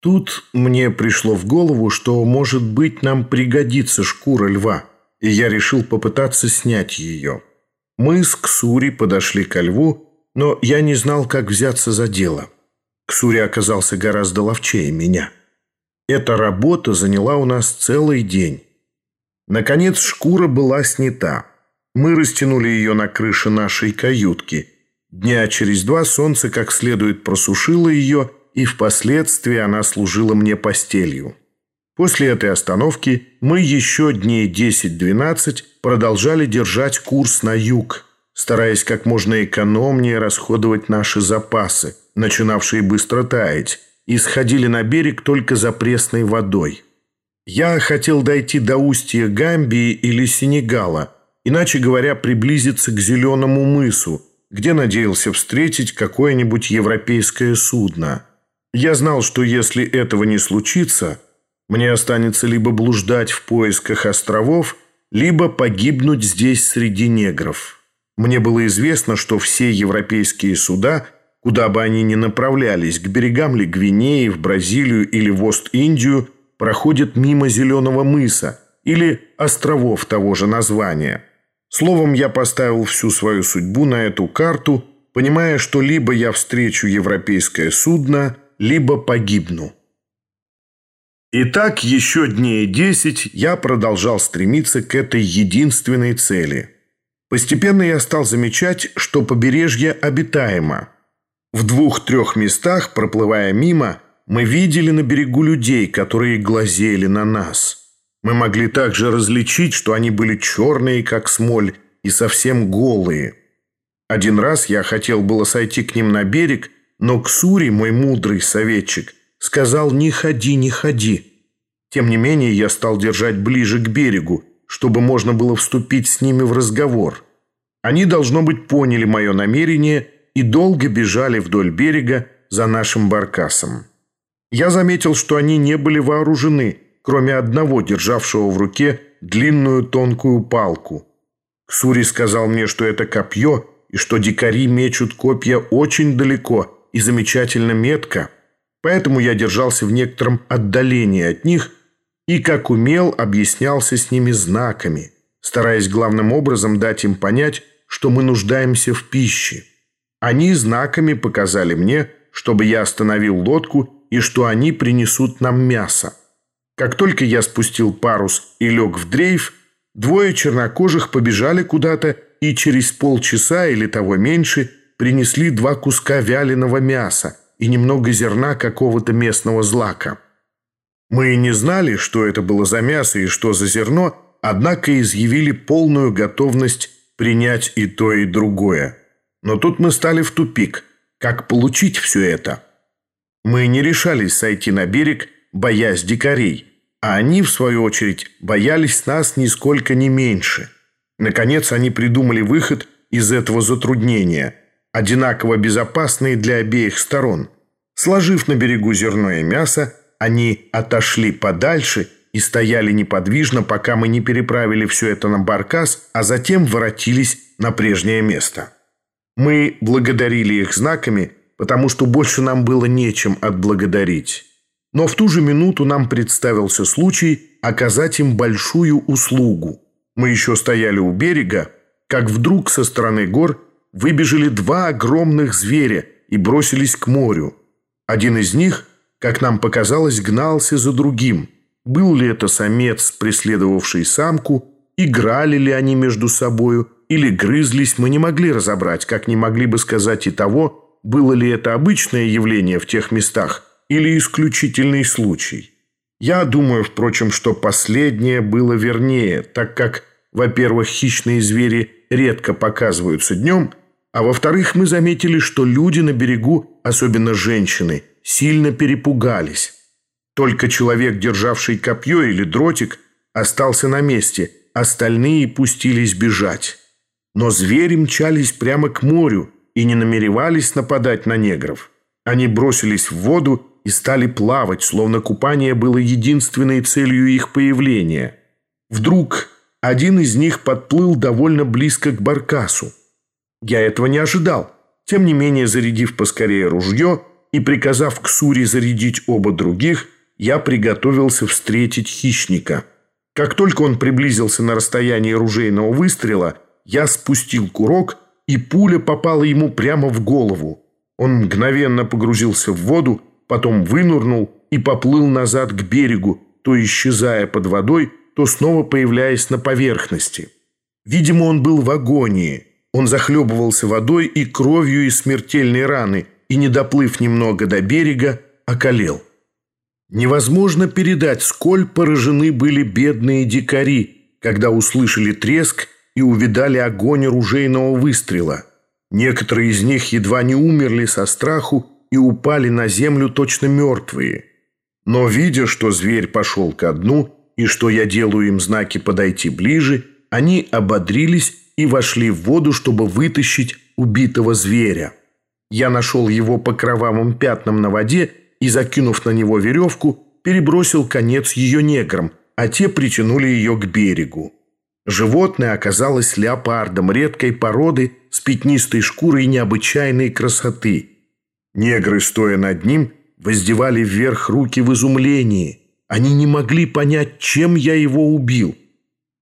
Тут мне пришло в голову, что, может быть, нам пригодится шкура льва, и я решил попытаться снять ее. Мы с Ксури подошли ко льву, но я не знал, как взяться за дело. Ксури оказался гораздо ловчее меня. Эта работа заняла у нас целый день. Наконец шкура была снята. Мы растянули ее на крыше нашей каютки. Дня через два солнце как следует просушило ее, и впоследствии она служила мне постелью. После этой остановки мы еще дней 10-12 продолжали держать курс на юг, стараясь как можно экономнее расходовать наши запасы, начинавшие быстро таять, и сходили на берег только за пресной водой. Я хотел дойти до устья Гамбии или Сенегала, иначе говоря, приблизиться к Зеленому мысу, где надеялся встретить какое-нибудь европейское судно. Я знал, что если этого не случится – мне останется либо блуждать в поисках островов, либо погибнуть здесь среди негров. Мне было известно, что все европейские суда, куда бы они ни направлялись, к берегам ли Гвинеи, в Бразилию или в Ост-Индию, проходят мимо Зеленого мыса или островов того же названия. Словом, я поставил всю свою судьбу на эту карту, понимая, что либо я встречу европейское судно, либо погибну. И так еще дней десять я продолжал стремиться к этой единственной цели. Постепенно я стал замечать, что побережье обитаемо. В двух-трех местах, проплывая мимо, мы видели на берегу людей, которые глазели на нас. Мы могли также различить, что они были черные, как смоль, и совсем голые. Один раз я хотел было сойти к ним на берег, но Ксури, мой мудрый советчик, сказал «не ходи, не ходи». Тем не менее, я стал держать ближе к берегу, чтобы можно было вступить с ними в разговор. Они, должно быть, поняли мое намерение и долго бежали вдоль берега за нашим баркасом. Я заметил, что они не были вооружены, кроме одного, державшего в руке длинную тонкую палку. Ксури сказал мне, что это копье, и что дикари мечут копья очень далеко и замечательно метко – Поэтому я держался в некотором отдалении от них и, как умел, объяснялся с ними знаками, стараясь главным образом дать им понять, что мы нуждаемся в пище. Они знаками показали мне, чтобы я остановил лодку и что они принесут нам мясо. Как только я спустил парус и лег в дрейф, двое чернокожих побежали куда-то и через полчаса или того меньше принесли два куска вяленого мяса, и немного зерна какого-то местного злака. Мы не знали, что это было за мясо и что за зерно, однако изъявили полную готовность принять и то, и другое. Но тут мы стали в тупик. Как получить все это? Мы не решались сойти на берег, боясь дикарей, а они, в свою очередь, боялись нас нисколько не меньше. Наконец, они придумали выход из этого затруднения – одинаково безопасные для обеих сторон. Сложив на берегу зерно и мясо, они отошли подальше и стояли неподвижно, пока мы не переправили все это на баркас, а затем воротились на прежнее место. Мы благодарили их знаками, потому что больше нам было нечем отблагодарить. Но в ту же минуту нам представился случай оказать им большую услугу. Мы еще стояли у берега, как вдруг со стороны гор выбежали два огромных зверя и бросились к морю. Один из них, как нам показалось, гнался за другим. Был ли это самец, преследовавший самку, играли ли они между собою или грызлись, мы не могли разобрать, как не могли бы сказать и того, было ли это обычное явление в тех местах или исключительный случай. Я думаю, впрочем, что последнее было вернее, так как, во-первых, хищные звери редко показываются днем, а во-вторых, мы заметили, что люди на берегу, особенно женщины, сильно перепугались. Только человек, державший копье или дротик, остался на месте, остальные пустились бежать. Но звери мчались прямо к морю и не намеревались нападать на негров. Они бросились в воду и стали плавать, словно купание было единственной целью их появления. Вдруг один из них подплыл довольно близко к баркасу. Я этого не ожидал. Тем не менее, зарядив поскорее ружье, и, приказав Ксури зарядить оба других, я приготовился встретить хищника. Как только он приблизился на расстояние ружейного выстрела, я спустил курок, и пуля попала ему прямо в голову. Он мгновенно погрузился в воду, потом вынурнул и поплыл назад к берегу, то исчезая под водой, то снова появляясь на поверхности. Видимо, он был в агонии. Он захлебывался водой и кровью из смертельной раны и, не доплыв немного до берега, околел. Невозможно передать, сколь поражены были бедные дикари, когда услышали треск и увидали огонь ружейного выстрела. Некоторые из них едва не умерли со страху и упали на землю точно мертвые. Но, видя, что зверь пошел ко дну и что я делаю им знаки подойти ближе, они ободрились и вошли в воду, чтобы вытащить убитого зверя. Я нашел его по кровавым пятнам на воде и, закинув на него веревку, перебросил конец ее неграм, а те притянули ее к берегу. Животное оказалось леопардом редкой породы с пятнистой шкурой необычайной красоты. Негры, стоя над ним, воздевали вверх руки в изумлении. Они не могли понять, чем я его убил.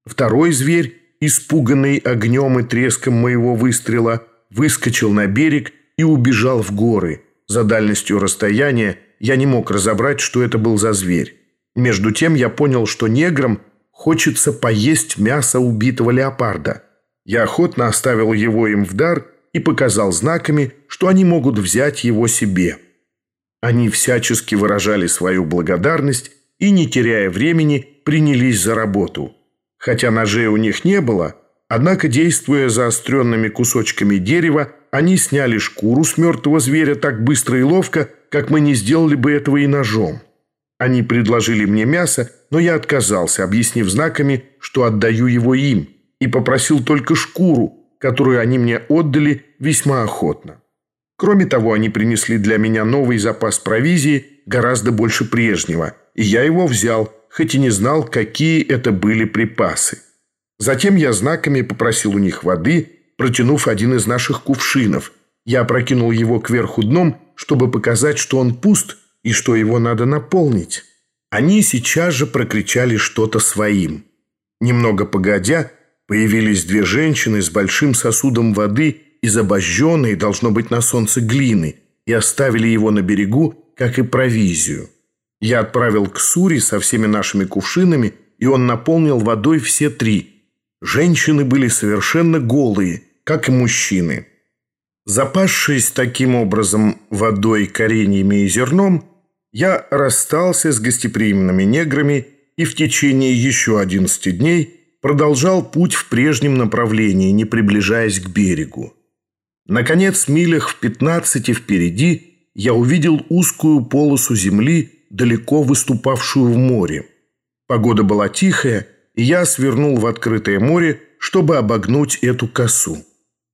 Второй зверь, испуганный огнем и треском моего выстрела, выскочил на берег и убежал в горы. За дальностью расстояния я не мог разобрать, что это был за зверь. Между тем я понял, что неграм хочется поесть мясо убитого леопарда. Я охотно оставил его им в дар и показал знаками, что они могут взять его себе. Они всячески выражали свою благодарность и, не теряя времени, принялись за работу. Хотя ножей у них не было, однако, действуя заостренными кусочками дерева, они сняли шкуру с мертвого зверя так быстро и ловко, как мы не сделали бы этого и ножом. Они предложили мне мясо, но я отказался, объяснив знаками, что отдаю его им, и попросил только шкуру, которую они мне отдали весьма охотно. Кроме того, они принесли для меня новый запас провизии, гораздо больше прежнего, и я его взял, хоть и не знал, какие это были припасы. Затем я знаками попросил у них воды, протянув один из наших кувшинов. Я опрокинул его кверху дном, чтобы показать, что он пуст – и что его надо наполнить. Они сейчас же прокричали что-то своим. Немного погодя, появились две женщины с большим сосудом воды из обожженной, должно быть, на солнце глины, и оставили его на берегу, как и провизию. Я отправил к Сури со всеми нашими кувшинами, и он наполнил водой все три. Женщины были совершенно голые, как и мужчины. Запасшись таким образом водой, кореньями и зерном, я расстался с гостеприимными неграми и в течение еще 11 дней продолжал путь в прежнем направлении, не приближаясь к берегу. Наконец, милях в 15 впереди я увидел узкую полосу земли, далеко выступавшую в море. Погода была тихая, и я свернул в открытое море, чтобы обогнуть эту косу.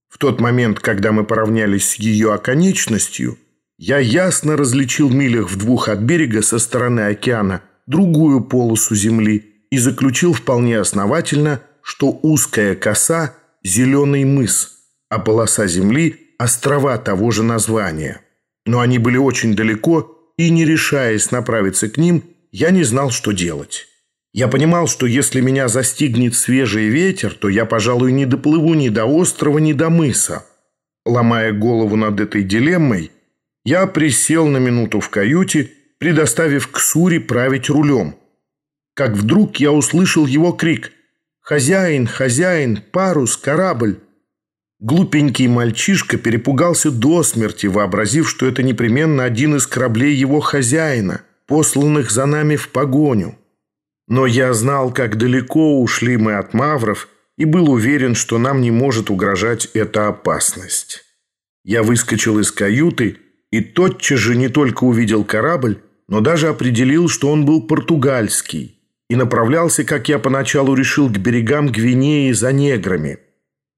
В тот момент, когда мы поравнялись с ее оконечностью, я ясно различил милях в двух от берега со стороны океана другую полосу земли и заключил вполне основательно, что узкая коса – зеленый мыс, а полоса земли – острова того же названия. Но они были очень далеко, и, не решаясь направиться к ним, я не знал, что делать. Я понимал, что если меня застигнет свежий ветер, то я, пожалуй, не доплыву ни до острова, ни до мыса. Ломая голову над этой дилеммой – я присел на минуту в каюте, предоставив Ксури править рулем. Как вдруг я услышал его крик «Хозяин, хозяин, парус, корабль!» Глупенький мальчишка перепугался до смерти, вообразив, что это непременно один из кораблей его хозяина, посланных за нами в погоню. Но я знал, как далеко ушли мы от мавров, и был уверен, что нам не может угрожать эта опасность. Я выскочил из каюты и тотчас же не только увидел корабль, но даже определил, что он был португальский и направлялся, как я поначалу решил, к берегам Гвинеи за неграми.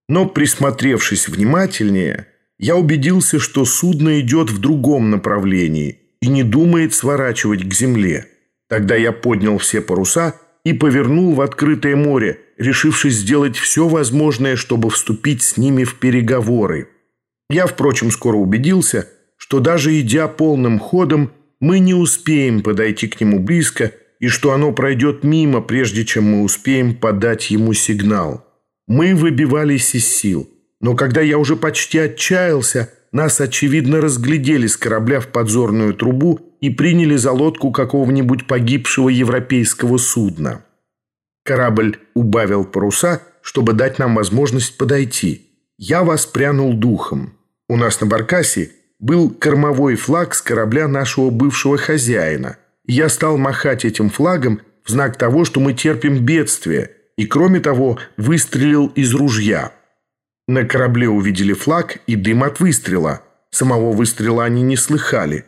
Но, присмотревшись внимательнее, я убедился, что судно идет в другом направлении и не думает сворачивать к земле. Тогда я поднял все паруса и повернул в открытое море, решившись сделать все возможное, чтобы вступить с ними в переговоры. Я, впрочем, скоро убедился – что даже идя полным ходом, мы не успеем подойти к нему близко и что оно пройдет мимо, прежде чем мы успеем подать ему сигнал. Мы выбивались из сил, но когда я уже почти отчаялся, нас, очевидно, разглядели с корабля в подзорную трубу и приняли за лодку какого-нибудь погибшего европейского судна. Корабль убавил паруса, чтобы дать нам возможность подойти. Я воспрянул духом. У нас на баркасе был кормовой флаг с корабля нашего бывшего хозяина. Я стал махать этим флагом в знак того, что мы терпим бедствие, и, кроме того, выстрелил из ружья. На корабле увидели флаг и дым от выстрела. Самого выстрела они не слыхали.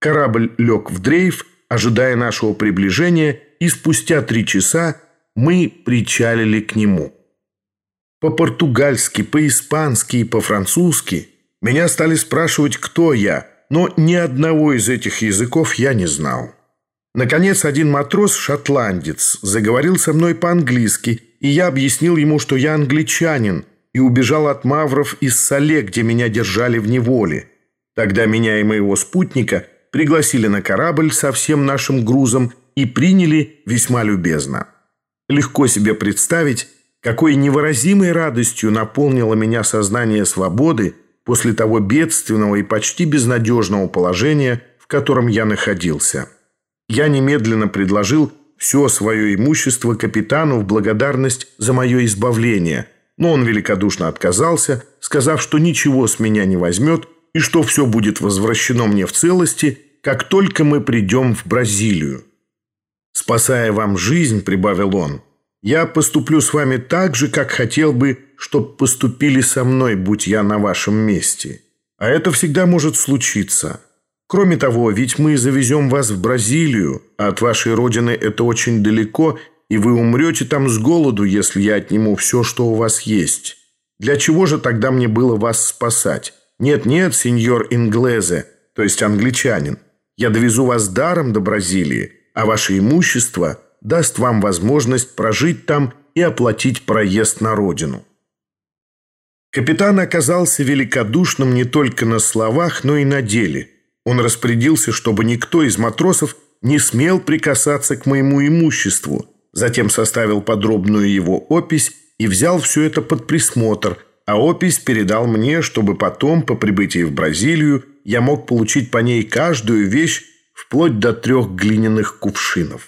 Корабль лег в дрейф, ожидая нашего приближения, и спустя три часа мы причалили к нему. По-португальски, по-испански и по-французски – меня стали спрашивать, кто я, но ни одного из этих языков я не знал. Наконец, один матрос-шотландец заговорил со мной по-английски, и я объяснил ему, что я англичанин, и убежал от мавров из Сале, где меня держали в неволе. Тогда меня и моего спутника пригласили на корабль со всем нашим грузом и приняли весьма любезно. Легко себе представить, какой невыразимой радостью наполнило меня сознание свободы, после того бедственного и почти безнадежного положения, в котором я находился. Я немедленно предложил все свое имущество капитану в благодарность за мое избавление, но он великодушно отказался, сказав, что ничего с меня не возьмет и что все будет возвращено мне в целости, как только мы придем в Бразилию. «Спасая вам жизнь», — прибавил он, — «я поступлю с вами так же, как хотел бы чтоб поступили со мной, будь я на вашем месте. А это всегда может случиться. Кроме того, ведь мы завезем вас в Бразилию, а от вашей родины это очень далеко, и вы умрете там с голоду, если я отниму все, что у вас есть. Для чего же тогда мне было вас спасать? Нет-нет, сеньор Инглезе, то есть англичанин. Я довезу вас даром до Бразилии, а ваше имущество даст вам возможность прожить там и оплатить проезд на родину. Капитан оказался великодушным не только на словах, но и на деле. Он распорядился, чтобы никто из матросов не смел прикасаться к моему имуществу, затем составил подробную его опись и взял все это под присмотр, а опись передал мне, чтобы потом, по прибытии в Бразилию, я мог получить по ней каждую вещь вплоть до трех глиняных кувшинов.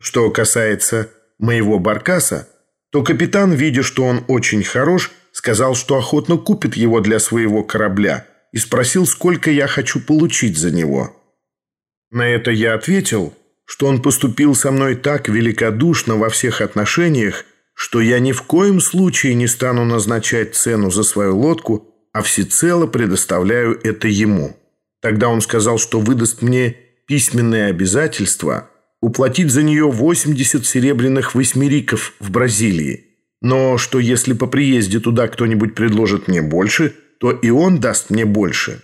Что касается моего баркаса, то капитан, видя, что он очень хорош, сказал, что охотно купит его для своего корабля и спросил, сколько я хочу получить за него. На это я ответил, что он поступил со мной так великодушно во всех отношениях, что я ни в коем случае не стану назначать цену за свою лодку, а всецело предоставляю это ему. Тогда он сказал, что выдаст мне письменное обязательство уплатить за нее 80 серебряных восьмериков в Бразилии но что если по приезде туда кто-нибудь предложит мне больше, то и он даст мне больше.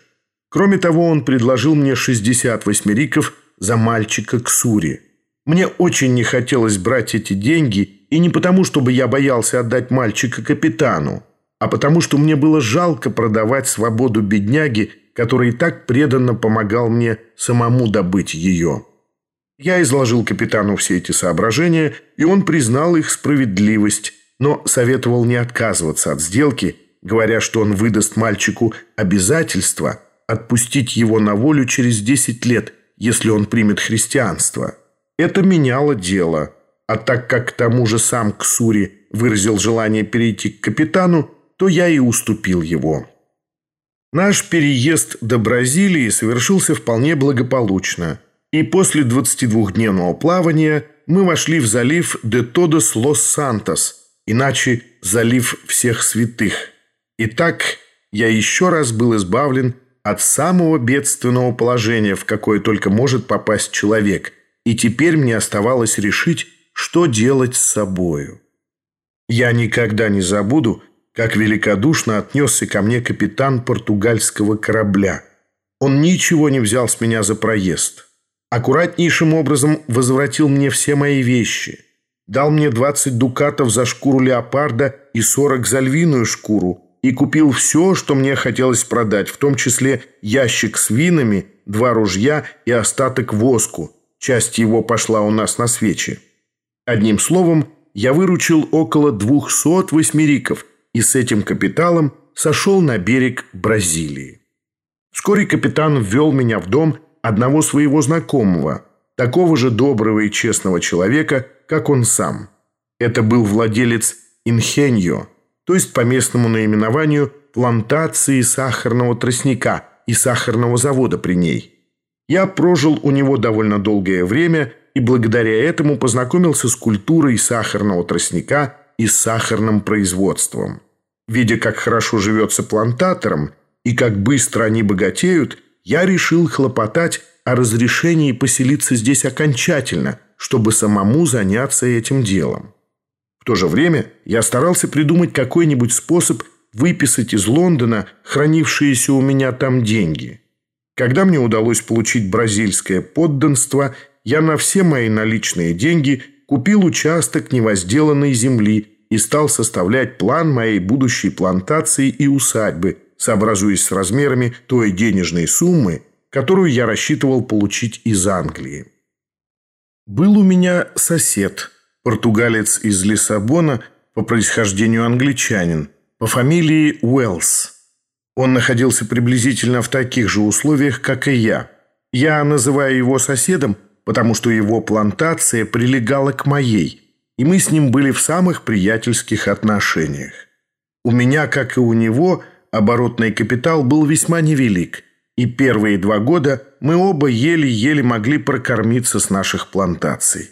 Кроме того, он предложил мне 60 восьмериков за мальчика Ксури. Мне очень не хотелось брать эти деньги, и не потому, чтобы я боялся отдать мальчика капитану, а потому, что мне было жалко продавать свободу бедняги, который так преданно помогал мне самому добыть ее. Я изложил капитану все эти соображения, и он признал их справедливость, но советовал не отказываться от сделки, говоря, что он выдаст мальчику обязательство отпустить его на волю через 10 лет, если он примет христианство. Это меняло дело, а так как к тому же сам Ксури выразил желание перейти к капитану, то я и уступил его. Наш переезд до Бразилии совершился вполне благополучно, и после 22-дневного плавания мы вошли в залив де Тодос Лос-Сантос – иначе залив всех святых. Итак, я еще раз был избавлен от самого бедственного положения, в какое только может попасть человек, и теперь мне оставалось решить, что делать с собою. Я никогда не забуду, как великодушно отнесся ко мне капитан португальского корабля. Он ничего не взял с меня за проезд. Аккуратнейшим образом возвратил мне все мои вещи – Дал мне 20 дукатов за шкуру леопарда и 40 за львиную шкуру, и купил все, что мне хотелось продать, в том числе ящик с винами, два ружья и остаток воску. Часть его пошла у нас на свечи. Одним словом, я выручил около двухсот восьмериков и с этим капиталом сошел на берег Бразилии. Вскоре капитан ввел меня в дом одного своего знакомого, такого же доброго и честного человека, как он сам. Это был владелец Инхеньо, то есть по местному наименованию плантации сахарного тростника и сахарного завода при ней. Я прожил у него довольно долгое время и благодаря этому познакомился с культурой сахарного тростника и сахарным производством. Видя, как хорошо живется плантаторам и как быстро они богатеют, я решил хлопотать о разрешении поселиться здесь окончательно, чтобы самому заняться этим делом то же время я старался придумать какой-нибудь способ выписать из Лондона хранившиеся у меня там деньги. Когда мне удалось получить бразильское подданство, я на все мои наличные деньги купил участок невозделанной земли и стал составлять план моей будущей плантации и усадьбы, сообразуясь с размерами той денежной суммы, которую я рассчитывал получить из Англии. Был у меня сосед – португалец из Лиссабона, по происхождению англичанин, по фамилии Уэллс. Он находился приблизительно в таких же условиях, как и я. Я называю его соседом, потому что его плантация прилегала к моей, и мы с ним были в самых приятельских отношениях. У меня, как и у него, оборотный капитал был весьма невелик, и первые два года мы оба еле-еле могли прокормиться с наших плантаций.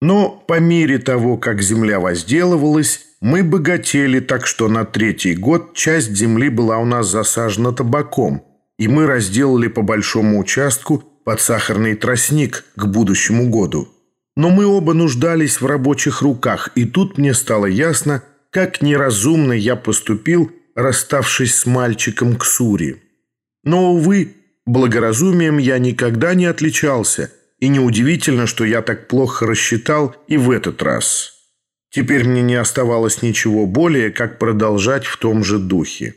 Но по мере того, как земля возделывалась, мы богатели, так что на третий год часть земли была у нас засажена табаком, и мы разделали по большому участку под сахарный тростник к будущему году. Но мы оба нуждались в рабочих руках, и тут мне стало ясно, как неразумно я поступил, расставшись с мальчиком Ксури. Но, увы, благоразумием я никогда не отличался – и неудивительно, что я так плохо рассчитал и в этот раз. Теперь мне не оставалось ничего более, как продолжать в том же духе.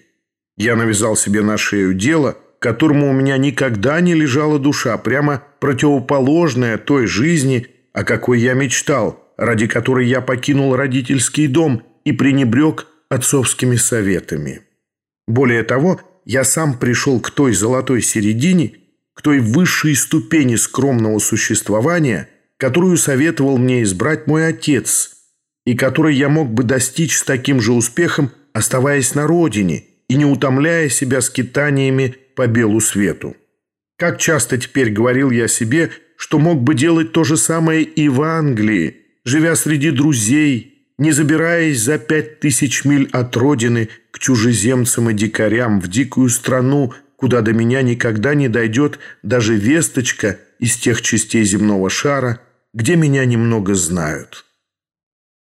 Я навязал себе на шею дело, которому у меня никогда не лежала душа, прямо противоположная той жизни, о какой я мечтал, ради которой я покинул родительский дом и пренебрег отцовскими советами. Более того, я сам пришел к той золотой середине, той высшей ступени скромного существования, которую советовал мне избрать мой отец, и которой я мог бы достичь с таким же успехом, оставаясь на родине и не утомляя себя скитаниями по белу свету. Как часто теперь говорил я себе, что мог бы делать то же самое и в Англии, живя среди друзей, не забираясь за пять тысяч миль от родины к чужеземцам и дикарям в дикую страну, куда до меня никогда не дойдет даже весточка из тех частей земного шара, где меня немного знают.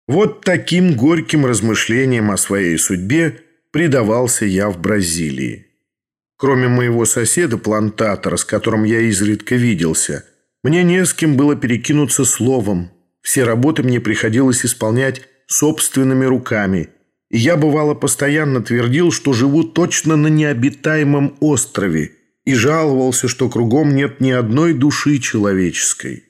Вот таким горьким размышлениям о своей судьбе предавался я в Бразилии. Кроме моего соседа-плантатора, с которым я изредка виделся, мне не с кем было перекинуться словом. Все работы мне приходилось исполнять собственными руками – я, бывало, постоянно твердил, что живу точно на необитаемом острове, и жаловался, что кругом нет ни одной души человеческой.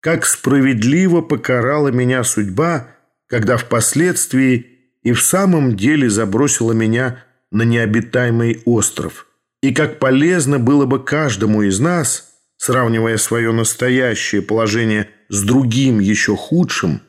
Как справедливо покарала меня судьба, когда впоследствии и в самом деле забросила меня на необитаемый остров. И как полезно было бы каждому из нас, сравнивая свое настоящее положение с другим еще худшим,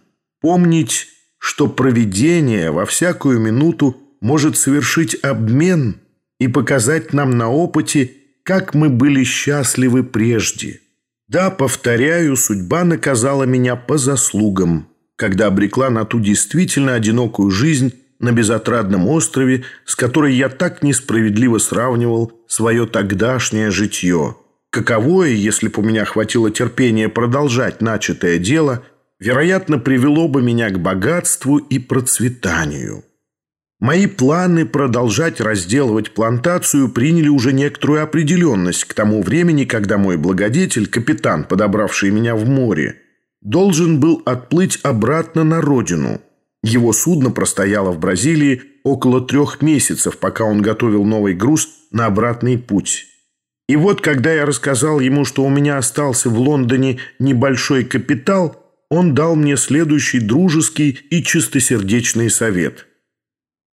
помнить что провидение во всякую минуту может совершить обмен и показать нам на опыте, как мы были счастливы прежде. Да, повторяю, судьба наказала меня по заслугам, когда обрекла на ту действительно одинокую жизнь на безотрадном острове, с которой я так несправедливо сравнивал свое тогдашнее житье. Каковое, если бы у меня хватило терпения продолжать начатое дело – вероятно, привело бы меня к богатству и процветанию. Мои планы продолжать разделывать плантацию приняли уже некоторую определенность к тому времени, когда мой благодетель, капитан, подобравший меня в море, должен был отплыть обратно на родину. Его судно простояло в Бразилии около трех месяцев, пока он готовил новый груз на обратный путь. И вот, когда я рассказал ему, что у меня остался в Лондоне небольшой капитал, он дал мне следующий дружеский и чистосердечный совет.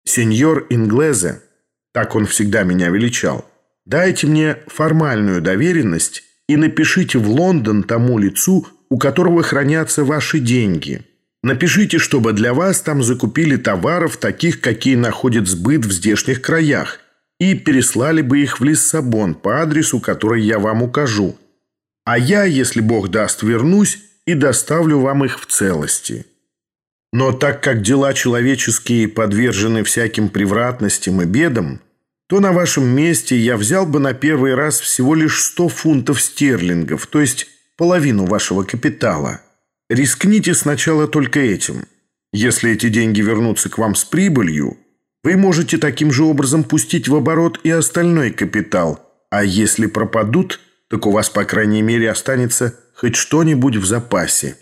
«Сеньор Инглезе», так он всегда меня величал, «дайте мне формальную доверенность и напишите в Лондон тому лицу, у которого хранятся ваши деньги». Напишите, чтобы для вас там закупили товаров, таких, какие находят сбыт в здешних краях, и переслали бы их в Лиссабон по адресу, который я вам укажу. А я, если Бог даст, вернусь и доставлю вам их в целости. Но так как дела человеческие подвержены всяким превратностям и бедам, то на вашем месте я взял бы на первый раз всего лишь 100 фунтов стерлингов, то есть половину вашего капитала. Рискните сначала только этим. Если эти деньги вернутся к вам с прибылью, вы можете таким же образом пустить в оборот и остальной капитал, а если пропадут, так у вас, по крайней мере, останется хоть что-нибудь в запасе.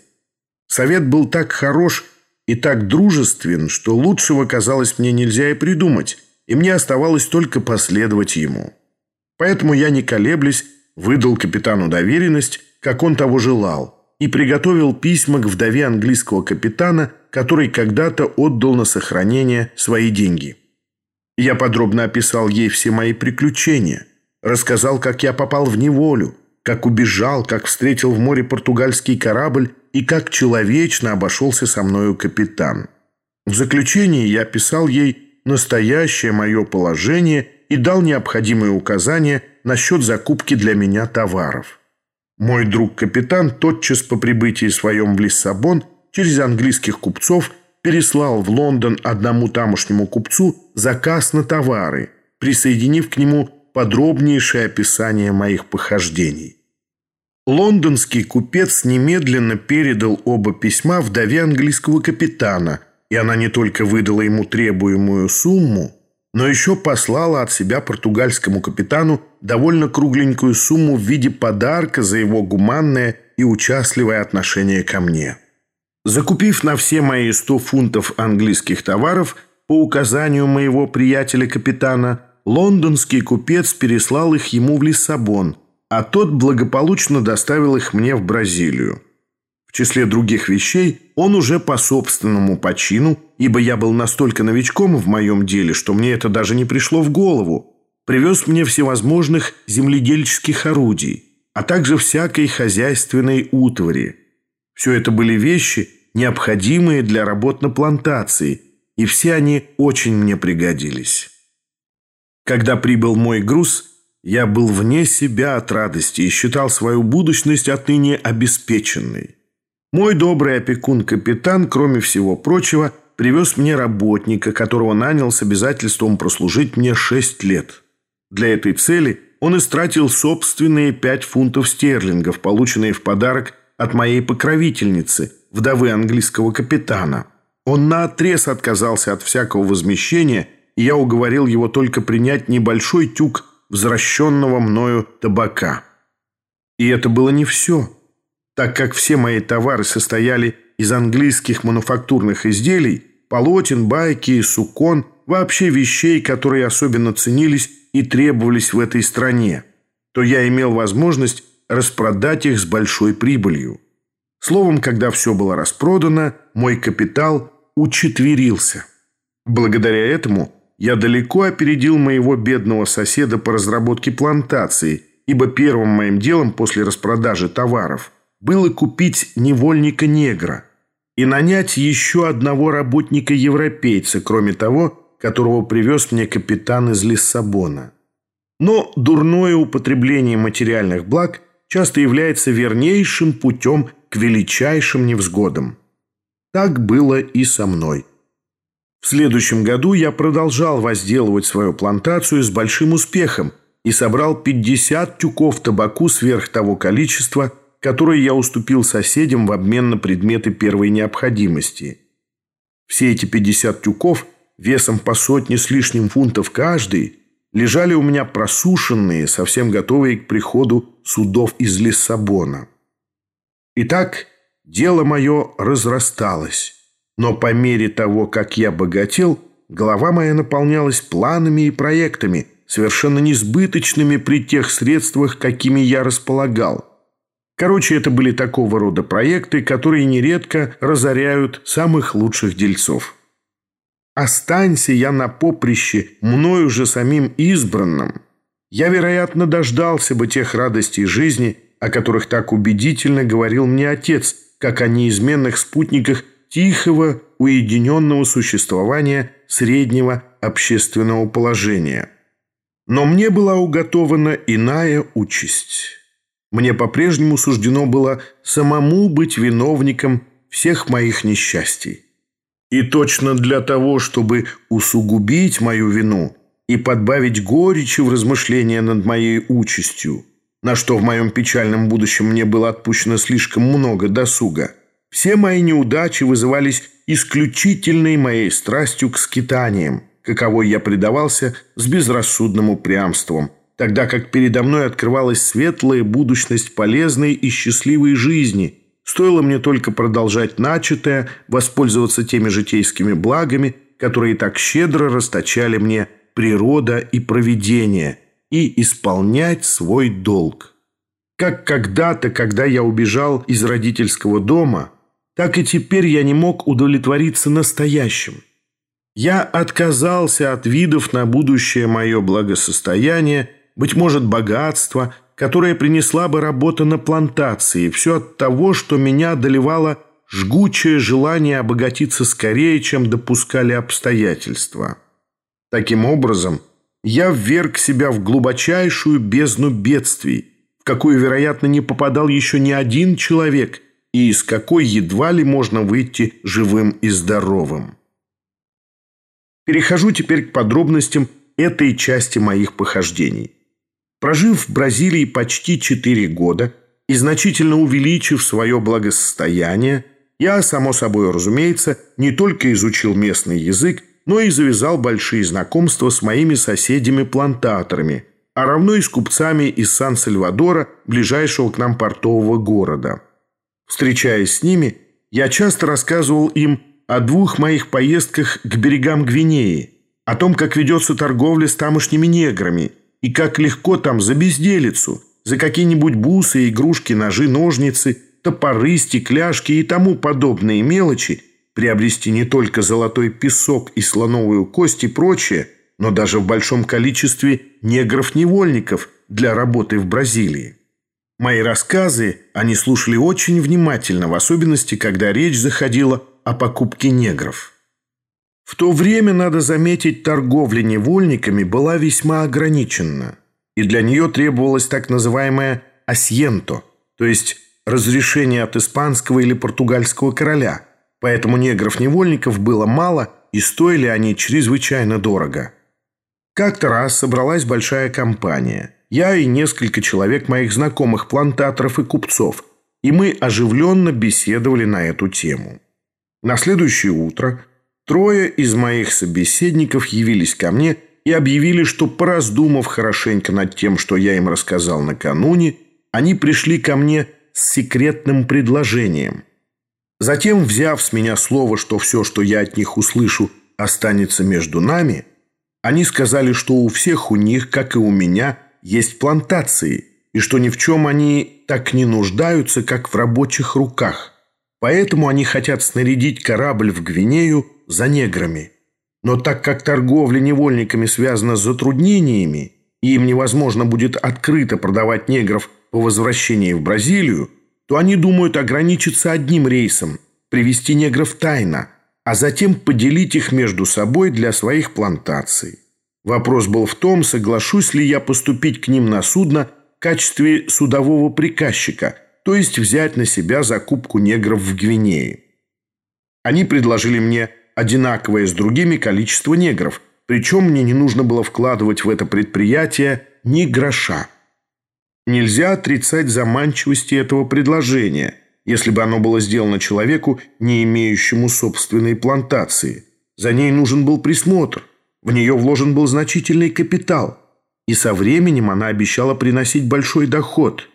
Совет был так хорош и так дружествен, что лучшего, казалось, мне нельзя и придумать, и мне оставалось только последовать ему. Поэтому я, не колеблясь, выдал капитану доверенность, как он того желал – и приготовил письма к вдове английского капитана, который когда-то отдал на сохранение свои деньги. Я подробно описал ей все мои приключения, рассказал, как я попал в неволю, как убежал, как встретил в море португальский корабль и как человечно обошелся со мною капитан. В заключении я описал ей настоящее мое положение и дал необходимые указания насчет закупки для меня товаров. Мой друг-капитан тотчас по прибытии своем в Лиссабон через английских купцов переслал в Лондон одному тамошнему купцу заказ на товары, присоединив к нему подробнейшее описание моих похождений. Лондонский купец немедленно передал оба письма вдове английского капитана, и она не только выдала ему требуемую сумму, но еще послала от себя португальскому капитану довольно кругленькую сумму в виде подарка за его гуманное и участливое отношение ко мне. Закупив на все мои 100 фунтов английских товаров по указанию моего приятеля-капитана, лондонский купец переслал их ему в Лиссабон, а тот благополучно доставил их мне в Бразилию. В числе других вещей он уже по собственному почину, ибо я был настолько новичком в моем деле, что мне это даже не пришло в голову, привез мне всевозможных земледельческих орудий, а также всякой хозяйственной утвари. Все это были вещи, необходимые для работ на плантации, и все они очень мне пригодились. Когда прибыл мой груз, я был вне себя от радости и считал свою будущность отныне обеспеченной. Мой добрый опекун-капитан, кроме всего прочего, привез мне работника, которого нанял с обязательством прослужить мне шесть лет. Для этой цели он истратил собственные пять фунтов стерлингов, полученные в подарок от моей покровительницы, вдовы английского капитана. Он наотрез отказался от всякого возмещения, и я уговорил его только принять небольшой тюк возвращенного мною табака. И это было не все так как все мои товары состояли из английских мануфактурных изделий, полотен, байки, сукон, вообще вещей, которые особенно ценились и требовались в этой стране, то я имел возможность распродать их с большой прибылью. Словом, когда все было распродано, мой капитал учетверился. Благодаря этому я далеко опередил моего бедного соседа по разработке плантации, ибо первым моим делом после распродажи товаров – было купить невольника-негра и нанять еще одного работника-европейца, кроме того, которого привез мне капитан из Лиссабона. Но дурное употребление материальных благ часто является вернейшим путем к величайшим невзгодам. Так было и со мной. В следующем году я продолжал возделывать свою плантацию с большим успехом и собрал 50 тюков табаку сверх того количества, которые я уступил соседям в обмен на предметы первой необходимости. Все эти 50 тюков весом по сотне с лишним фунтов каждый лежали у меня просушенные, совсем готовые к приходу судов из Лиссабона. Итак, дело мое разрасталось, но по мере того, как я богател, голова моя наполнялась планами и проектами, совершенно несбыточными при тех средствах, какими я располагал. Короче, это были такого рода проекты, которые нередко разоряют самых лучших дельцов. Останься я на поприще, мною же самим избранным, я, вероятно, дождался бы тех радостей жизни, о которых так убедительно говорил мне отец, как о неизменных спутниках тихого, уединенного существования среднего общественного положения. Но мне была уготована иная участь. Мне по-прежнему суждено было самому быть виновником всех моих несчастий. И точно для того, чтобы усугубить мою вину и подбавить горечи в размышления над моей участью, на что в моем печальном будущем мне было отпущено слишком много досуга, все мои неудачи вызывались исключительной моей страстью к скитаниям, каковой я предавался с безрассудным упрямством, тогда как передо мной открывалась светлая будущность полезной и счастливой жизни – Стоило мне только продолжать начатое, воспользоваться теми житейскими благами, которые так щедро расточали мне природа и провидение, и исполнять свой долг. Как когда-то, когда я убежал из родительского дома, так и теперь я не мог удовлетвориться настоящим. Я отказался от видов на будущее мое благосостояние, быть может, богатство – которая принесла бы работа на плантации, все от того, что меня одолевало жгучее желание обогатиться скорее, чем допускали обстоятельства. Таким образом, я вверг себя в глубочайшую бездну бедствий, в какую, вероятно, не попадал еще ни один человек и из какой едва ли можно выйти живым и здоровым. Перехожу теперь к подробностям этой части моих похождений. Прожив в Бразилии почти 4 года и значительно увеличив свое благосостояние, я, само собой разумеется, не только изучил местный язык, но и завязал большие знакомства с моими соседями-плантаторами, а равно и с купцами из Сан-Сальвадора, ближайшего к нам портового города. Встречаясь с ними, я часто рассказывал им о двух моих поездках к берегам Гвинеи, о том, как ведется торговля с тамошними неграми – и как легко там за безделицу, за какие-нибудь бусы, игрушки, ножи, ножницы, топоры, стекляшки и тому подобные мелочи приобрести не только золотой песок и слоновую кость и прочее, но даже в большом количестве негров-невольников для работы в Бразилии. Мои рассказы они слушали очень внимательно, в особенности, когда речь заходила о покупке негров. В то время, надо заметить, торговля невольниками была весьма ограничена, и для нее требовалось так называемое «асьенто», то есть разрешение от испанского или португальского короля, поэтому негров-невольников было мало, и стоили они чрезвычайно дорого. Как-то раз собралась большая компания. Я и несколько человек моих знакомых плантаторов и купцов, и мы оживленно беседовали на эту тему. На следующее утро Трое из моих собеседников явились ко мне и объявили, что, пораздумав хорошенько над тем, что я им рассказал накануне, они пришли ко мне с секретным предложением. Затем, взяв с меня слово, что все, что я от них услышу, останется между нами, они сказали, что у всех у них, как и у меня, есть плантации, и что ни в чем они так не нуждаются, как в рабочих руках. Поэтому они хотят снарядить корабль в Гвинею за неграми. Но так как торговля невольниками связана с затруднениями, и им невозможно будет открыто продавать негров по возвращении в Бразилию, то они думают ограничиться одним рейсом – привести негров тайно, а затем поделить их между собой для своих плантаций. Вопрос был в том, соглашусь ли я поступить к ним на судно в качестве судового приказчика, то есть взять на себя закупку негров в Гвинее. Они предложили мне одинаковое с другими количество негров, причем мне не нужно было вкладывать в это предприятие ни гроша. Нельзя отрицать заманчивости этого предложения, если бы оно было сделано человеку, не имеющему собственной плантации. За ней нужен был присмотр, в нее вложен был значительный капитал, и со временем она обещала приносить большой доход.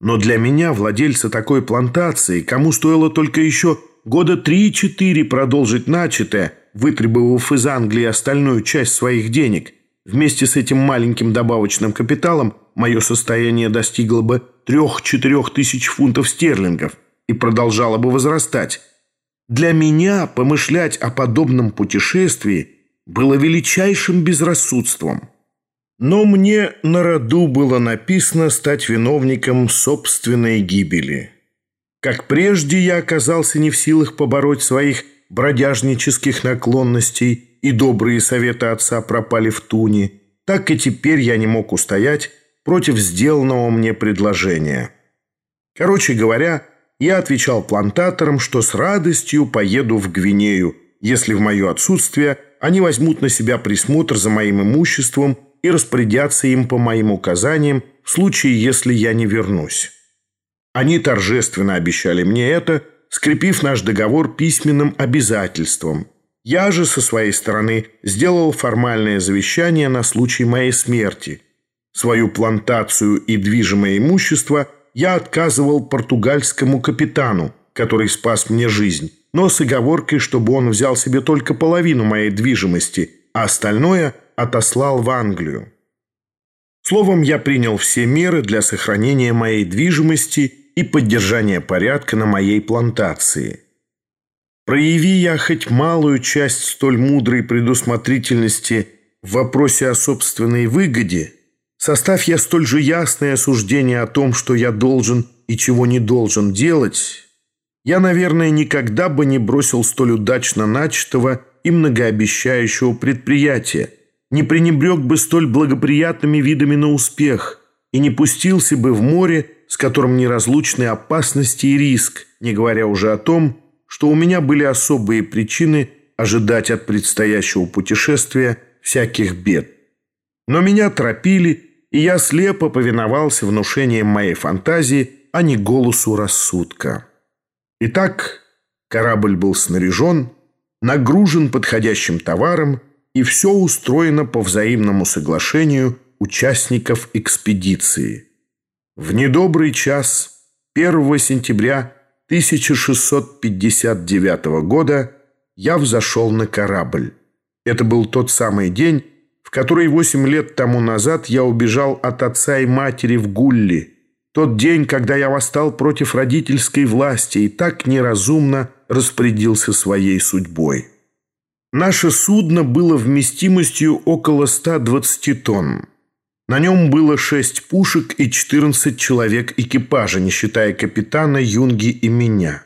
Но для меня, владельца такой плантации, кому стоило только еще года три-четыре продолжить начатое, вытребовав из Англии остальную часть своих денег, вместе с этим маленьким добавочным капиталом мое состояние достигло бы трех-четырех тысяч фунтов стерлингов и продолжало бы возрастать. Для меня помышлять о подобном путешествии было величайшим безрассудством. Но мне на роду было написано стать виновником собственной гибели. Как прежде я оказался не в силах побороть своих бродяжнических наклонностей, и добрые советы отца пропали в туне, так и теперь я не мог устоять против сделанного мне предложения. Короче говоря, я отвечал плантаторам, что с радостью поеду в Гвинею, если в мое отсутствие они возьмут на себя присмотр за моим имуществом и распорядятся им по моим указаниям в случае, если я не вернусь. Они торжественно обещали мне это, скрепив наш договор письменным обязательством. Я же со своей стороны сделал формальное завещание на случай моей смерти. Свою плантацию и движимое имущество я отказывал португальскому капитану, который спас мне жизнь, но с оговоркой, чтобы он взял себе только половину моей движимости, а остальное отослал в Англию. Словом, я принял все меры для сохранения моей движимости и поддержания порядка на моей плантации. Прояви я хоть малую часть столь мудрой предусмотрительности в вопросе о собственной выгоде, составь я столь же ясное осуждение о том, что я должен и чего не должен делать, я, наверное, никогда бы не бросил столь удачно начатого и многообещающего предприятия, не пренебрег бы столь благоприятными видами на успех и не пустился бы в море с которым неразлучны опасности и риск, не говоря уже о том, что у меня были особые причины ожидать от предстоящего путешествия всяких бед. Но меня торопили, и я слепо повиновался внушениям моей фантазии, а не голосу рассудка. Итак, корабль был снаряжен, нагружен подходящим товаром, и все устроено по взаимному соглашению участников экспедиции – в недобрый час 1 сентября 1659 года я взошел на корабль. Это был тот самый день, в который восемь лет тому назад я убежал от отца и матери в Гулли. Тот день, когда я восстал против родительской власти и так неразумно распорядился своей судьбой. Наше судно было вместимостью около 120 тонн. На нем было шесть пушек и 14 человек экипажа, не считая капитана, юнги и меня.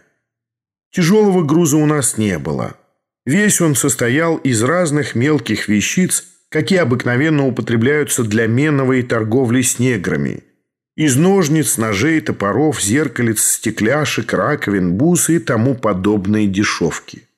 Тяжелого груза у нас не было. Весь он состоял из разных мелких вещиц, какие обыкновенно употребляются для меновой торговли с неграми. Из ножниц, ножей, топоров, зеркалец, стекляшек, раковин, бус и тому подобные дешевки.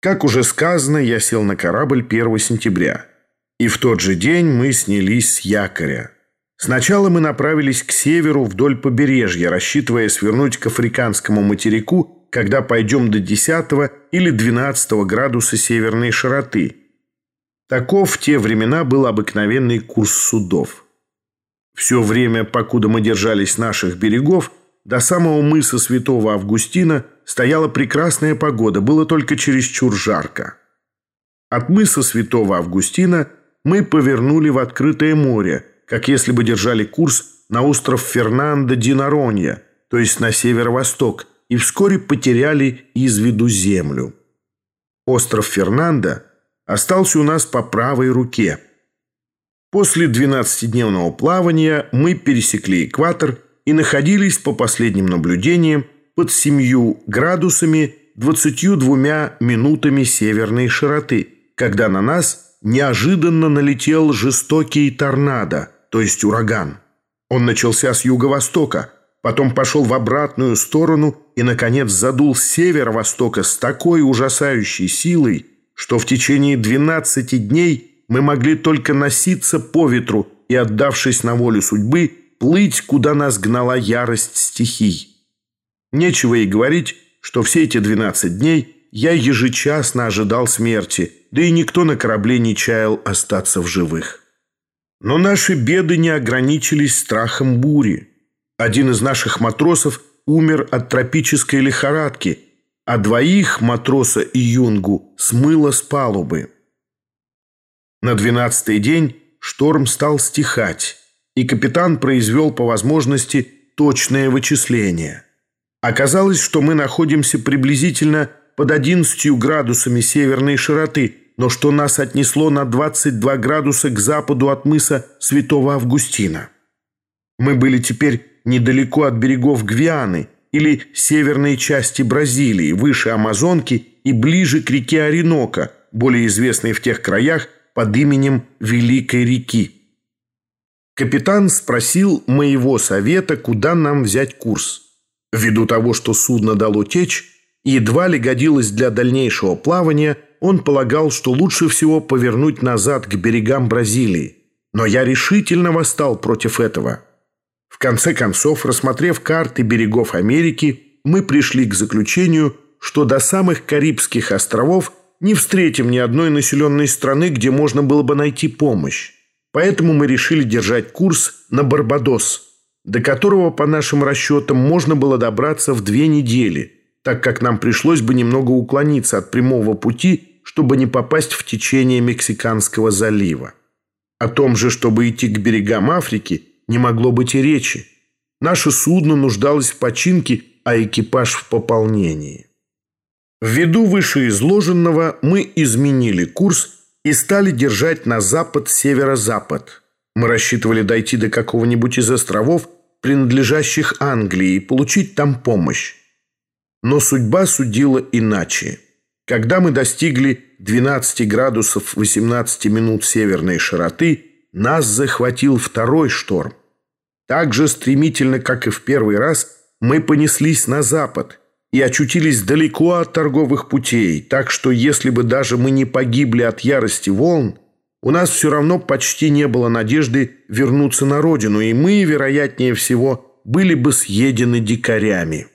Как уже сказано, я сел на корабль 1 сентября – и в тот же день мы снялись с якоря. Сначала мы направились к северу вдоль побережья, рассчитывая свернуть к африканскому материку, когда пойдем до 10 или 12 градуса северной широты. Таков в те времена был обыкновенный курс судов. Все время, покуда мы держались наших берегов, до самого мыса Святого Августина стояла прекрасная погода, было только чересчур жарко. От мыса Святого Августина – мы повернули в открытое море, как если бы держали курс на остров Фернандо ди Наронья, то есть на северо-восток, и вскоре потеряли из виду землю. Остров Фернандо остался у нас по правой руке. После 12-дневного плавания мы пересекли экватор и находились, по последним наблюдениям, под семью градусами 22 минутами северной широты, когда на нас – неожиданно налетел жестокий торнадо, то есть ураган. Он начался с юго-востока, потом пошел в обратную сторону и, наконец, задул с северо-востока с такой ужасающей силой, что в течение 12 дней мы могли только носиться по ветру и, отдавшись на волю судьбы, плыть, куда нас гнала ярость стихий. Нечего и говорить, что все эти 12 дней – я ежечасно ожидал смерти, да и никто на корабле не чаял остаться в живых. Но наши беды не ограничились страхом бури. Один из наших матросов умер от тропической лихорадки, а двоих, матроса и юнгу, смыло с палубы. На двенадцатый день шторм стал стихать, и капитан произвел по возможности точное вычисление. Оказалось, что мы находимся приблизительно под 11 градусами северной широты, но что нас отнесло на 22 градуса к западу от мыса Святого Августина. Мы были теперь недалеко от берегов Гвианы или северной части Бразилии, выше Амазонки и ближе к реке Оренока, более известной в тех краях под именем Великой реки. Капитан спросил моего совета, куда нам взять курс. Ввиду того, что судно дало течь, едва ли годилось для дальнейшего плавания, он полагал, что лучше всего повернуть назад к берегам Бразилии. Но я решительно восстал против этого. В конце концов, рассмотрев карты берегов Америки, мы пришли к заключению, что до самых Карибских островов не встретим ни одной населенной страны, где можно было бы найти помощь. Поэтому мы решили держать курс на Барбадос, до которого, по нашим расчетам, можно было добраться в две недели, так как нам пришлось бы немного уклониться от прямого пути, чтобы не попасть в течение Мексиканского залива. О том же, чтобы идти к берегам Африки, не могло быть и речи. Наше судно нуждалось в починке, а экипаж в пополнении. Ввиду вышеизложенного мы изменили курс и стали держать на запад-северо-запад. Мы рассчитывали дойти до какого-нибудь из островов, принадлежащих Англии, и получить там помощь. Но судьба судила иначе. Когда мы достигли 12 градусов 18 минут северной широты, нас захватил второй шторм. Так же стремительно, как и в первый раз, мы понеслись на запад и очутились далеко от торговых путей, так что если бы даже мы не погибли от ярости волн, у нас все равно почти не было надежды вернуться на родину, и мы, вероятнее всего, были бы съедены дикарями.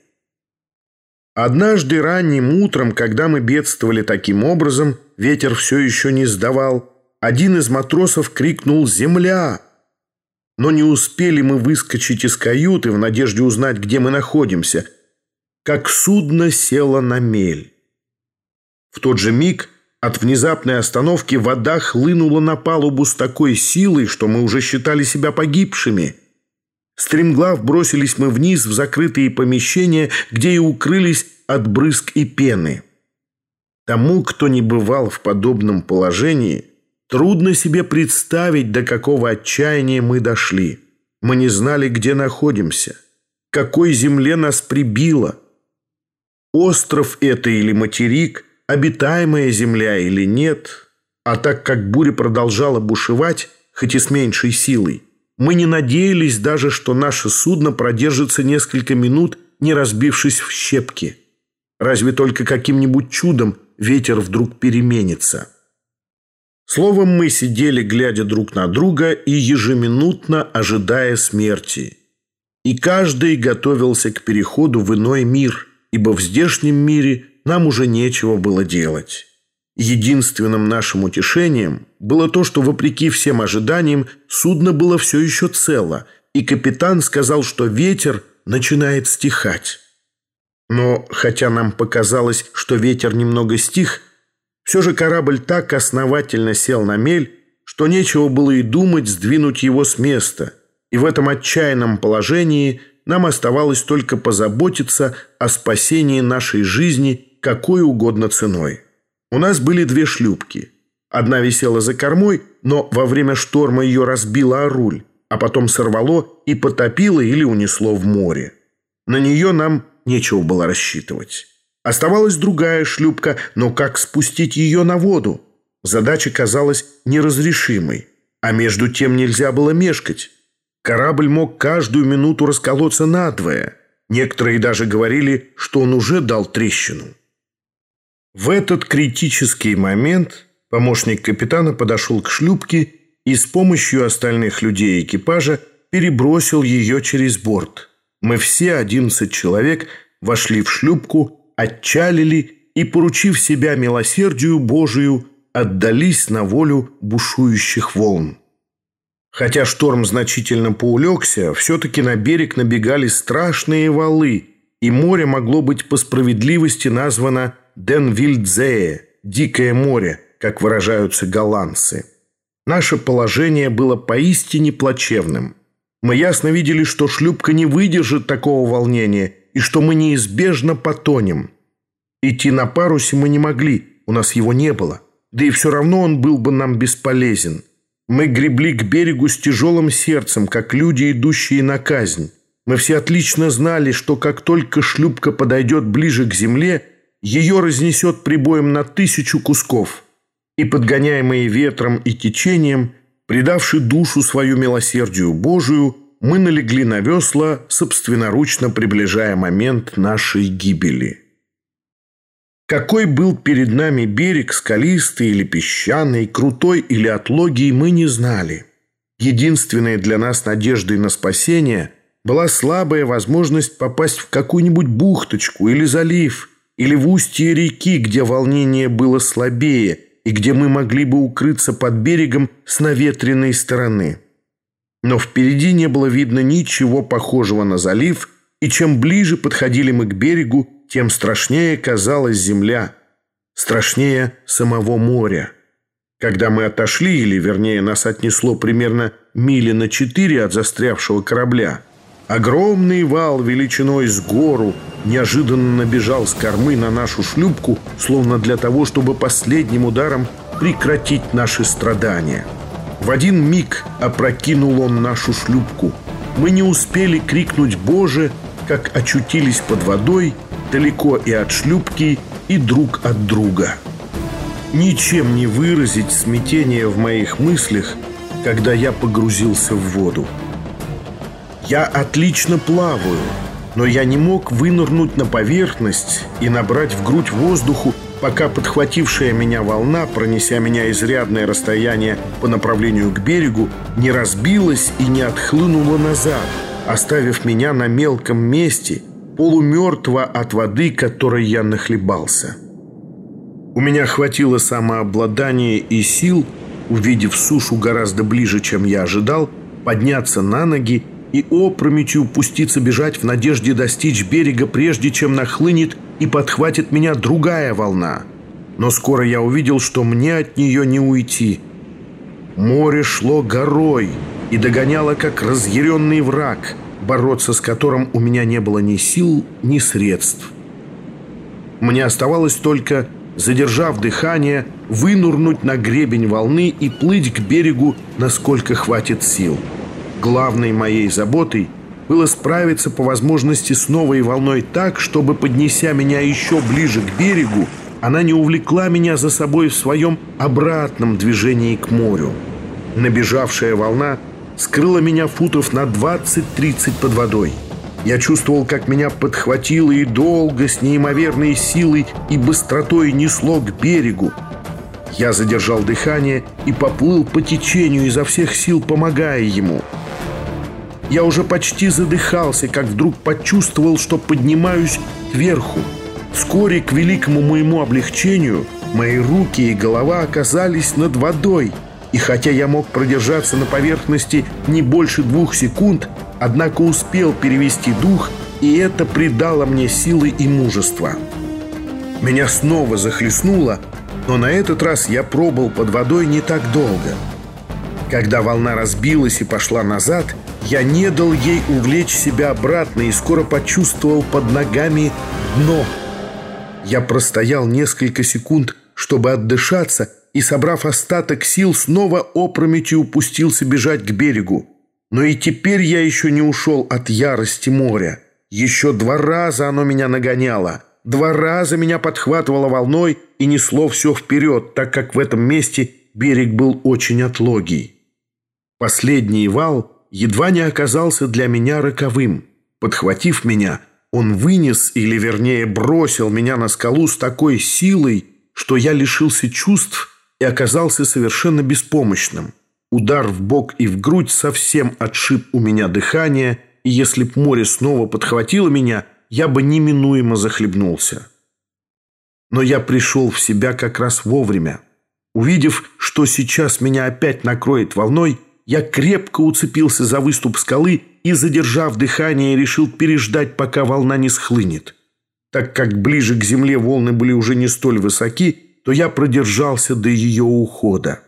Однажды ранним утром, когда мы бедствовали таким образом, ветер все еще не сдавал, один из матросов крикнул «Земля!». Но не успели мы выскочить из каюты в надежде узнать, где мы находимся, как судно село на мель. В тот же миг от внезапной остановки вода хлынула на палубу с такой силой, что мы уже считали себя погибшими. Стремглав бросились мы вниз в закрытые помещения, где и укрылись от брызг и пены. Тому, кто не бывал в подобном положении, трудно себе представить, до какого отчаяния мы дошли. Мы не знали, где находимся, какой земле нас прибило. Остров это или материк – обитаемая земля или нет, а так как буря продолжала бушевать, хоть и с меньшей силой, мы не надеялись даже, что наше судно продержится несколько минут, не разбившись в щепки. Разве только каким-нибудь чудом ветер вдруг переменится. Словом, мы сидели, глядя друг на друга и ежеминутно ожидая смерти. И каждый готовился к переходу в иной мир, ибо в здешнем мире – нам уже нечего было делать. Единственным нашим утешением было то, что, вопреки всем ожиданиям, судно было все еще цело, и капитан сказал, что ветер начинает стихать. Но, хотя нам показалось, что ветер немного стих, все же корабль так основательно сел на мель, что нечего было и думать сдвинуть его с места, и в этом отчаянном положении нам оставалось только позаботиться о спасении нашей жизни какой угодно ценой. У нас были две шлюпки. Одна висела за кормой, но во время шторма ее разбило о руль, а потом сорвало и потопило или унесло в море. На нее нам нечего было рассчитывать. Оставалась другая шлюпка, но как спустить ее на воду? Задача казалась неразрешимой, а между тем нельзя было мешкать. Корабль мог каждую минуту расколоться надвое. Некоторые даже говорили, что он уже дал трещину. В этот критический момент помощник капитана подошел к шлюпке и с помощью остальных людей экипажа перебросил ее через борт. Мы все, одиннадцать человек, вошли в шлюпку, отчалили и, поручив себя милосердию Божию, отдались на волю бушующих волн. Хотя шторм значительно поулегся, все-таки на берег набегали страшные валы – и море могло быть по справедливости названо Денвильдзее – «дикое море», как выражаются голландцы. Наше положение было поистине плачевным. Мы ясно видели, что шлюпка не выдержит такого волнения и что мы неизбежно потонем. Идти на парусе мы не могли, у нас его не было. Да и все равно он был бы нам бесполезен. Мы гребли к берегу с тяжелым сердцем, как люди, идущие на казнь. Мы все отлично знали, что как только шлюпка подойдет ближе к земле, ее разнесет прибоем на тысячу кусков. И, подгоняемые ветром и течением, Предавши душу свою милосердию Божию, мы налегли на весла, собственноручно приближая момент нашей гибели. Какой был перед нами берег, скалистый или песчаный, крутой или отлогий, мы не знали. Единственной для нас надеждой на спасение была слабая возможность попасть в какую-нибудь бухточку или залив, или в устье реки, где волнение было слабее – и где мы могли бы укрыться под берегом с наветренной стороны. Но впереди не было видно ничего похожего на залив, и чем ближе подходили мы к берегу, тем страшнее казалась земля, страшнее самого моря. Когда мы отошли, или вернее нас отнесло примерно мили на четыре от застрявшего корабля – Огромный вал величиной с гору неожиданно набежал с кормы на нашу шлюпку, словно для того, чтобы последним ударом прекратить наши страдания. В один миг опрокинул он нашу шлюпку. Мы не успели крикнуть «Боже!», как очутились под водой, далеко и от шлюпки, и друг от друга. Ничем не выразить смятение в моих мыслях, когда я погрузился в воду. Я отлично плаваю, но я не мог вынырнуть на поверхность и набрать в грудь воздуху, пока подхватившая меня волна, пронеся меня изрядное расстояние по направлению к берегу, не разбилась и не отхлынула назад, оставив меня на мелком месте, полумертво от воды, которой я нахлебался. У меня хватило самообладания и сил, увидев сушу гораздо ближе, чем я ожидал, подняться на ноги и опрометью пуститься бежать в надежде достичь берега, прежде чем нахлынет и подхватит меня другая волна. Но скоро я увидел, что мне от нее не уйти. Море шло горой и догоняло, как разъяренный враг, бороться с которым у меня не было ни сил, ни средств. Мне оставалось только, задержав дыхание, вынурнуть на гребень волны и плыть к берегу, насколько хватит сил. Главной моей заботой было справиться по возможности с новой волной так, чтобы, поднеся меня еще ближе к берегу, она не увлекла меня за собой в своем обратном движении к морю. Набежавшая волна скрыла меня футов на 20-30 под водой. Я чувствовал, как меня подхватило и долго, с неимоверной силой и быстротой несло к берегу. Я задержал дыхание и поплыл по течению изо всех сил, помогая ему – я уже почти задыхался, как вдруг почувствовал, что поднимаюсь кверху. Вскоре, к великому моему облегчению, мои руки и голова оказались над водой. И хотя я мог продержаться на поверхности не больше двух секунд, однако успел перевести дух, и это придало мне силы и мужества. Меня снова захлестнуло, но на этот раз я пробыл под водой не так долго. Когда волна разбилась и пошла назад – я не дал ей увлечь себя обратно и скоро почувствовал под ногами дно. Я простоял несколько секунд, чтобы отдышаться, и, собрав остаток сил, снова опрометью упустился бежать к берегу. Но и теперь я еще не ушел от ярости моря. Еще два раза оно меня нагоняло. Два раза меня подхватывало волной и несло все вперед, так как в этом месте берег был очень отлогий. Последний вал — едва не оказался для меня роковым. Подхватив меня, он вынес, или вернее бросил меня на скалу с такой силой, что я лишился чувств и оказался совершенно беспомощным. Удар в бок и в грудь совсем отшиб у меня дыхание, и если б море снова подхватило меня, я бы неминуемо захлебнулся. Но я пришел в себя как раз вовремя. Увидев, что сейчас меня опять накроет волной, я крепко уцепился за выступ скалы и, задержав дыхание, решил переждать, пока волна не схлынет. Так как ближе к земле волны были уже не столь высоки, то я продержался до ее ухода.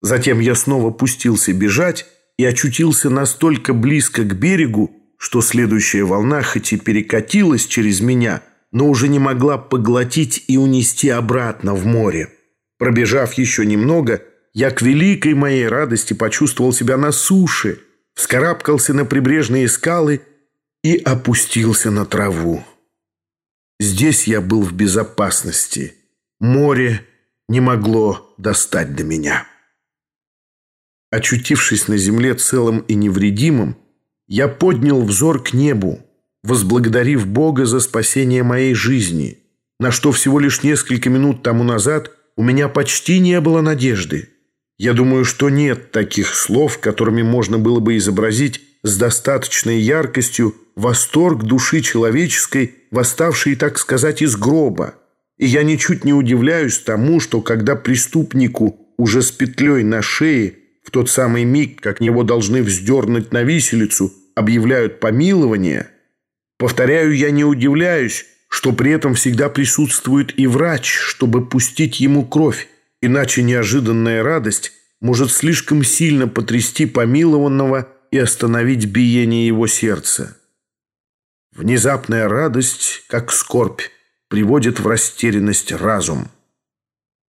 Затем я снова пустился бежать и очутился настолько близко к берегу, что следующая волна хоть и перекатилась через меня, но уже не могла поглотить и унести обратно в море. Пробежав еще немного, я к великой моей радости почувствовал себя на суше, вскарабкался на прибрежные скалы и опустился на траву. Здесь я был в безопасности. Море не могло достать до меня. Очутившись на земле целым и невредимым, я поднял взор к небу, возблагодарив Бога за спасение моей жизни, на что всего лишь несколько минут тому назад у меня почти не было надежды. Я думаю, что нет таких слов, которыми можно было бы изобразить с достаточной яркостью восторг души человеческой, восставшей, так сказать, из гроба. И я ничуть не удивляюсь тому, что когда преступнику уже с петлей на шее в тот самый миг, как него должны вздернуть на виселицу, объявляют помилование, повторяю, я не удивляюсь, что при этом всегда присутствует и врач, чтобы пустить ему кровь. Иначе неожиданная радость может слишком сильно потрясти помилованного и остановить биение его сердца. Внезапная радость, как скорбь, приводит в растерянность разум.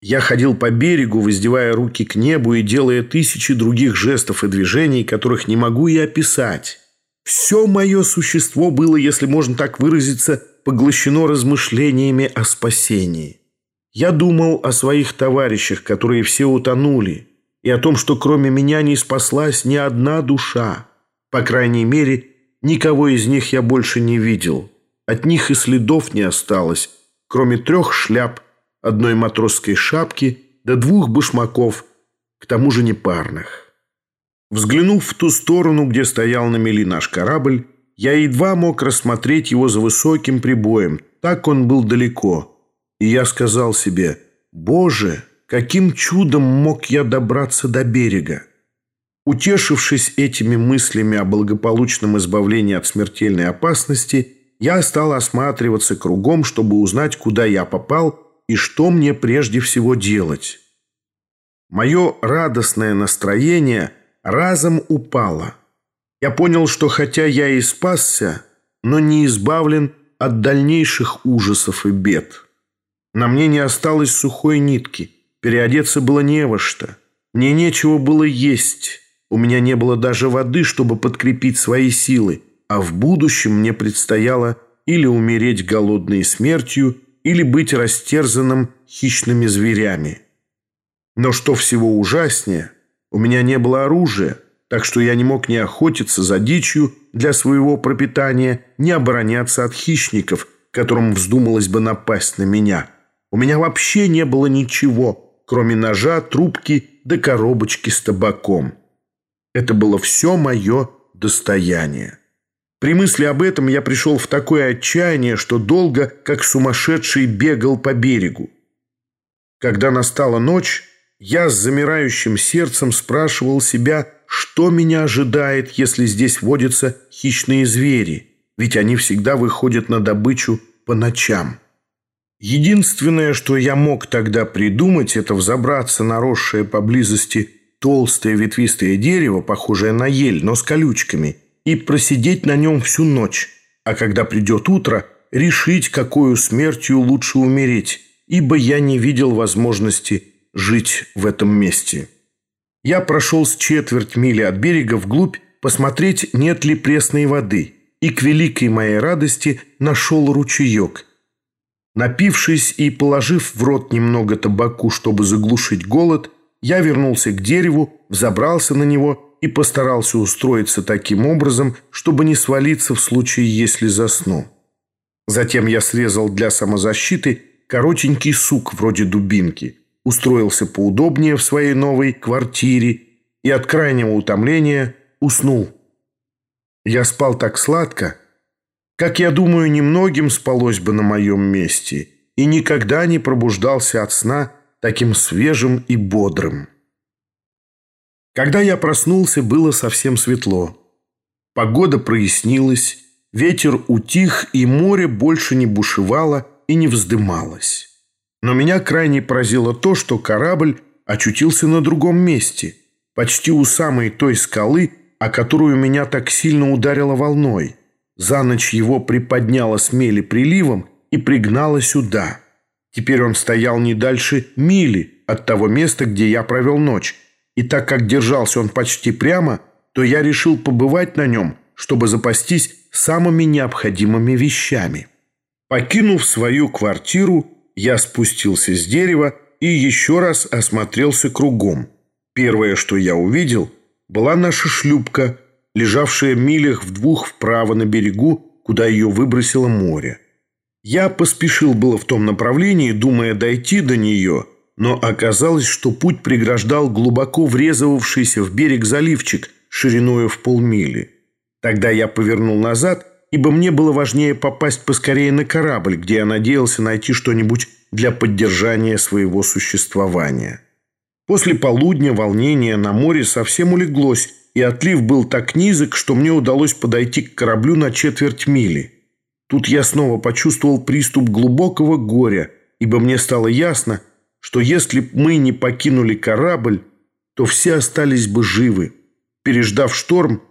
Я ходил по берегу, воздевая руки к небу и делая тысячи других жестов и движений, которых не могу и описать. Все мое существо было, если можно так выразиться, поглощено размышлениями о спасении. Я думал о своих товарищах, которые все утонули, и о том, что кроме меня не спаслась ни одна душа. По крайней мере, никого из них я больше не видел. От них и следов не осталось, кроме трех шляп, одной матросской шапки до двух башмаков, к тому же непарных. Взглянув в ту сторону, где стоял на мели наш корабль, я едва мог рассмотреть его за высоким прибоем, так он был далеко – и я сказал себе, «Боже, каким чудом мог я добраться до берега?» Утешившись этими мыслями о благополучном избавлении от смертельной опасности, я стал осматриваться кругом, чтобы узнать, куда я попал и что мне прежде всего делать. Мое радостное настроение разом упало. Я понял, что хотя я и спасся, но не избавлен от дальнейших ужасов и бед. На мне не осталось сухой нитки. Переодеться было не во что. Мне нечего было есть. У меня не было даже воды, чтобы подкрепить свои силы. А в будущем мне предстояло или умереть голодной смертью, или быть растерзанным хищными зверями. Но что всего ужаснее, у меня не было оружия, так что я не мог ни охотиться за дичью для своего пропитания, ни обороняться от хищников, которым вздумалось бы напасть на меня. У меня вообще не было ничего, кроме ножа, трубки да коробочки с табаком. Это было все мое достояние. При мысли об этом я пришел в такое отчаяние, что долго, как сумасшедший, бегал по берегу. Когда настала ночь, я с замирающим сердцем спрашивал себя, что меня ожидает, если здесь водятся хищные звери, ведь они всегда выходят на добычу по ночам. Единственное, что я мог тогда придумать, это взобраться на росшее поблизости толстое ветвистое дерево, похожее на ель, но с колючками, и просидеть на нем всю ночь. А когда придет утро, решить, какую смертью лучше умереть, ибо я не видел возможности жить в этом месте. Я прошел с четверть мили от берега вглубь посмотреть, нет ли пресной воды, и к великой моей радости нашел ручеек – Напившись и положив в рот немного табаку, чтобы заглушить голод, я вернулся к дереву, взобрался на него и постарался устроиться таким образом, чтобы не свалиться в случае, если засну. Затем я срезал для самозащиты коротенький сук вроде дубинки, устроился поудобнее в своей новой квартире и от крайнего утомления уснул. Я спал так сладко, как я думаю, немногим спалось бы на моем месте, и никогда не пробуждался от сна таким свежим и бодрым. Когда я проснулся, было совсем светло. Погода прояснилась, ветер утих, и море больше не бушевало и не вздымалось. Но меня крайне поразило то, что корабль очутился на другом месте, почти у самой той скалы, о которую меня так сильно ударило волной. За ночь его приподняло с мели приливом и пригнало сюда. Теперь он стоял не дальше мили от того места, где я провел ночь. И так как держался он почти прямо, то я решил побывать на нем, чтобы запастись самыми необходимыми вещами. Покинув свою квартиру, я спустился с дерева и еще раз осмотрелся кругом. Первое, что я увидел, была наша шлюпка, лежавшая милях в двух вправо на берегу, куда ее выбросило море. Я поспешил было в том направлении, думая дойти до нее, но оказалось, что путь преграждал глубоко врезавшийся в берег заливчик шириною в полмили. Тогда я повернул назад, ибо мне было важнее попасть поскорее на корабль, где я надеялся найти что-нибудь для поддержания своего существования. После полудня волнение на море совсем улеглось, и отлив был так низок, что мне удалось подойти к кораблю на четверть мили. Тут я снова почувствовал приступ глубокого горя, ибо мне стало ясно, что если б мы не покинули корабль, то все остались бы живы. Переждав шторм,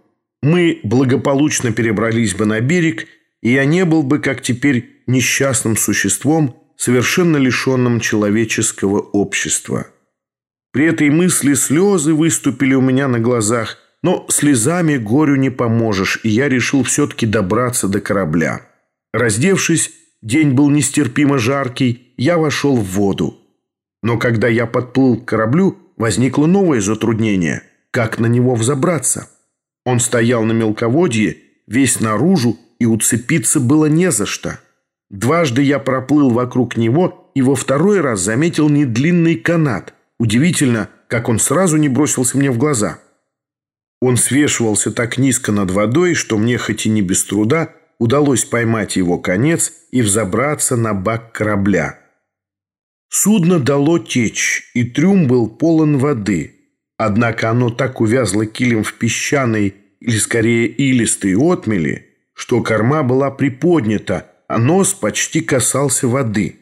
мы благополучно перебрались бы на берег, и я не был бы, как теперь, несчастным существом, совершенно лишенным человеческого общества. При этой мысли слезы выступили у меня на глазах, но слезами горю не поможешь, и я решил все-таки добраться до корабля. Раздевшись, день был нестерпимо жаркий, я вошел в воду. Но когда я подплыл к кораблю, возникло новое затруднение – как на него взобраться? Он стоял на мелководье, весь наружу, и уцепиться было не за что. Дважды я проплыл вокруг него и во второй раз заметил недлинный канат. Удивительно, как он сразу не бросился мне в глаза. Он свешивался так низко над водой, что мне, хоть и не без труда, удалось поймать его конец и взобраться на бак корабля. Судно дало течь, и трюм был полон воды. Однако оно так увязло килем в песчаной или скорее илистой отмели, что корма была приподнята, а нос почти касался воды.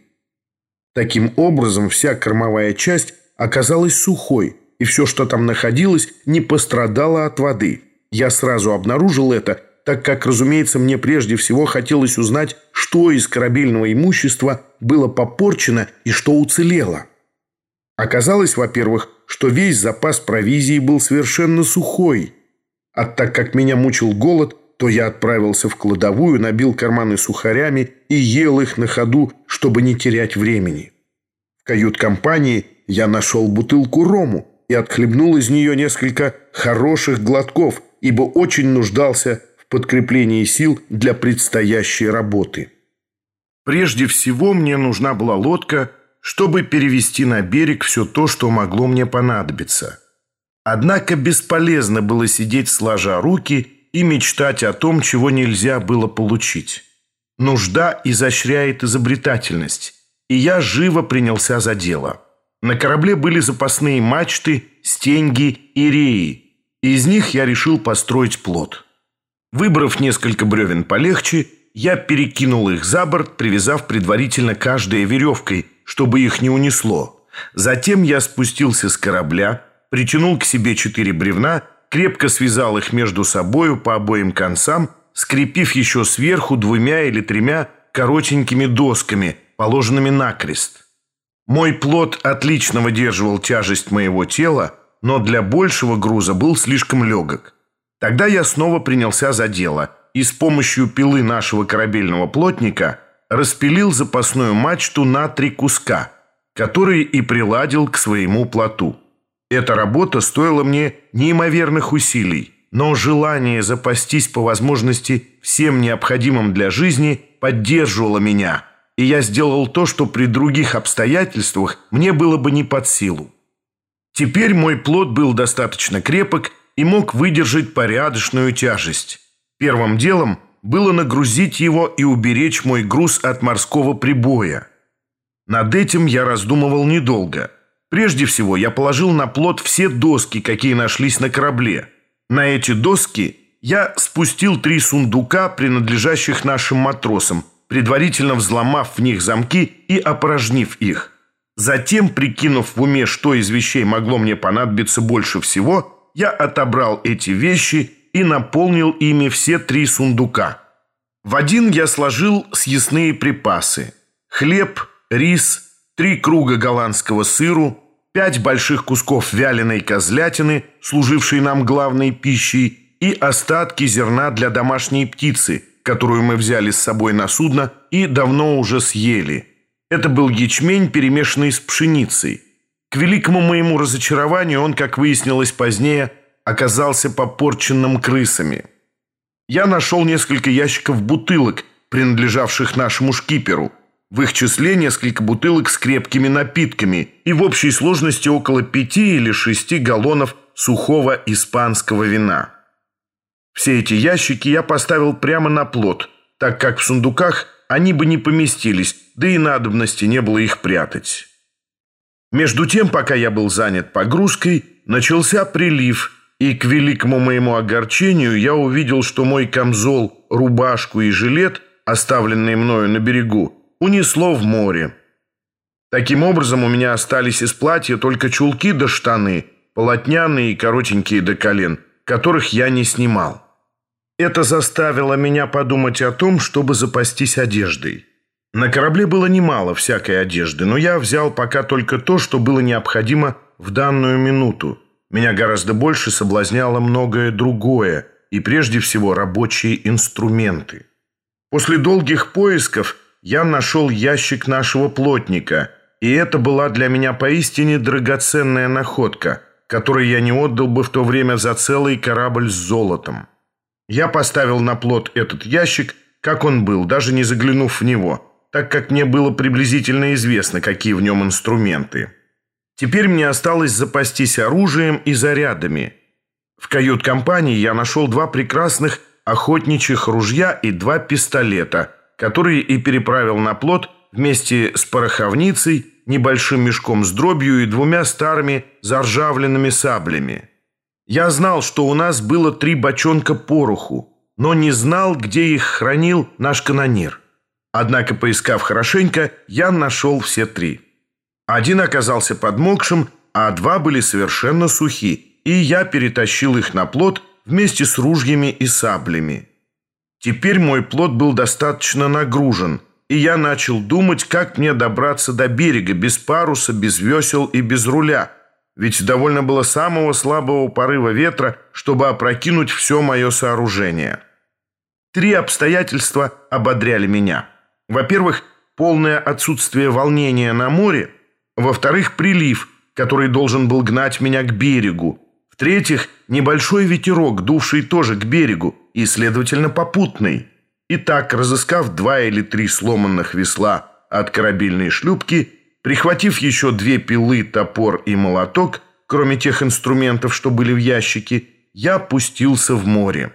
Таким образом, вся кормовая часть оказалась сухой, и все, что там находилось, не пострадало от воды. Я сразу обнаружил это, так как, разумеется, мне прежде всего хотелось узнать, что из корабельного имущества было попорчено и что уцелело. Оказалось, во-первых, что весь запас провизии был совершенно сухой. А так как меня мучил голод, то я отправился в кладовую, набил карманы сухарями и ел их на ходу, чтобы не терять времени. В кают-компании я нашел бутылку рому и отхлебнул из нее несколько хороших глотков, ибо очень нуждался подкреплении сил для предстоящей работы. Прежде всего мне нужна была лодка – чтобы перевести на берег все то, что могло мне понадобиться. Однако бесполезно было сидеть сложа руки и мечтать о том, чего нельзя было получить. Нужда изощряет изобретательность, и я живо принялся за дело. На корабле были запасные мачты, стенги и реи. Из них я решил построить плот. Выбрав несколько бревен полегче, я перекинул их за борт, привязав предварительно каждой веревкой, чтобы их не унесло. Затем я спустился с корабля, притянул к себе четыре бревна, крепко связал их между собою по обоим концам, скрепив еще сверху двумя или тремя коротенькими досками, положенными накрест. Мой плод отлично выдерживал тяжесть моего тела, но для большего груза был слишком легок. Тогда я снова принялся за дело и с помощью пилы нашего корабельного плотника – распилил запасную мачту на три куска, которые и приладил к своему плоту. Эта работа стоила мне неимоверных усилий, но желание запастись по возможности всем необходимым для жизни поддерживало меня, и я сделал то, что при других обстоятельствах мне было бы не под силу. Теперь мой плод был достаточно крепок и мог выдержать порядочную тяжесть. Первым делом – было нагрузить его и уберечь мой груз от морского прибоя. Над этим я раздумывал недолго. Прежде всего, я положил на плот все доски, какие нашлись на корабле. На эти доски я спустил три сундука, принадлежащих нашим матросам, предварительно взломав в них замки и опорожнив их. Затем, прикинув в уме, что из вещей могло мне понадобиться больше всего, я отобрал эти вещи и наполнил ими все три сундука. В один я сложил съестные припасы. Хлеб, рис, три круга голландского сыру, пять больших кусков вяленой козлятины, служившей нам главной пищей, и остатки зерна для домашней птицы, которую мы взяли с собой на судно и давно уже съели. Это был ячмень, перемешанный с пшеницей. К великому моему разочарованию он, как выяснилось позднее, оказался попорченным крысами. Я нашел несколько ящиков бутылок, принадлежавших нашему шкиперу. В их числе несколько бутылок с крепкими напитками и в общей сложности около пяти или шести галлонов сухого испанского вина. Все эти ящики я поставил прямо на плот, так как в сундуках они бы не поместились, да и надобности не было их прятать. Между тем, пока я был занят погрузкой, начался прилив, и к великому моему огорчению я увидел, что мой камзол, рубашку и жилет, оставленные мною на берегу, унесло в море. Таким образом, у меня остались из платья только чулки до штаны, полотняные и коротенькие до колен, которых я не снимал. Это заставило меня подумать о том, чтобы запастись одеждой. На корабле было немало всякой одежды, но я взял пока только то, что было необходимо в данную минуту. Меня гораздо больше соблазняло многое другое, и прежде всего рабочие инструменты. После долгих поисков я нашел ящик нашего плотника, и это была для меня поистине драгоценная находка, которую я не отдал бы в то время за целый корабль с золотом. Я поставил на плот этот ящик, как он был, даже не заглянув в него, так как мне было приблизительно известно, какие в нем инструменты. Теперь мне осталось запастись оружием и зарядами. В кают-компании я нашел два прекрасных охотничьих ружья и два пистолета, которые и переправил на плот вместе с пороховницей, небольшим мешком с дробью и двумя старыми заржавленными саблями. Я знал, что у нас было три бочонка пороху, но не знал, где их хранил наш канонир. Однако, поискав хорошенько, я нашел все три. Один оказался подмокшим, а два были совершенно сухи, и я перетащил их на плот вместе с ружьями и саблями. Теперь мой плот был достаточно нагружен, и я начал думать, как мне добраться до берега без паруса, без весел и без руля – ведь довольно было самого слабого порыва ветра, чтобы опрокинуть все мое сооружение. Три обстоятельства ободряли меня. Во-первых, полное отсутствие волнения на море. Во-вторых, прилив, который должен был гнать меня к берегу. В-третьих, небольшой ветерок, дувший тоже к берегу и, следовательно, попутный. И так, разыскав два или три сломанных весла от корабельной шлюпки, Прихватив еще две пилы, топор и молоток, кроме тех инструментов, что были в ящике, я пустился в море.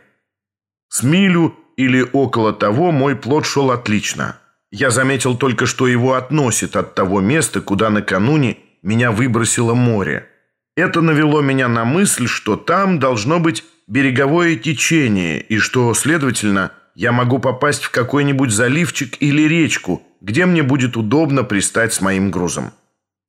С милю или около того мой плод шел отлично. Я заметил только, что его относит от того места, куда накануне меня выбросило море. Это навело меня на мысль, что там должно быть береговое течение, и что, следовательно, я могу попасть в какой-нибудь заливчик или речку, где мне будет удобно пристать с моим грузом.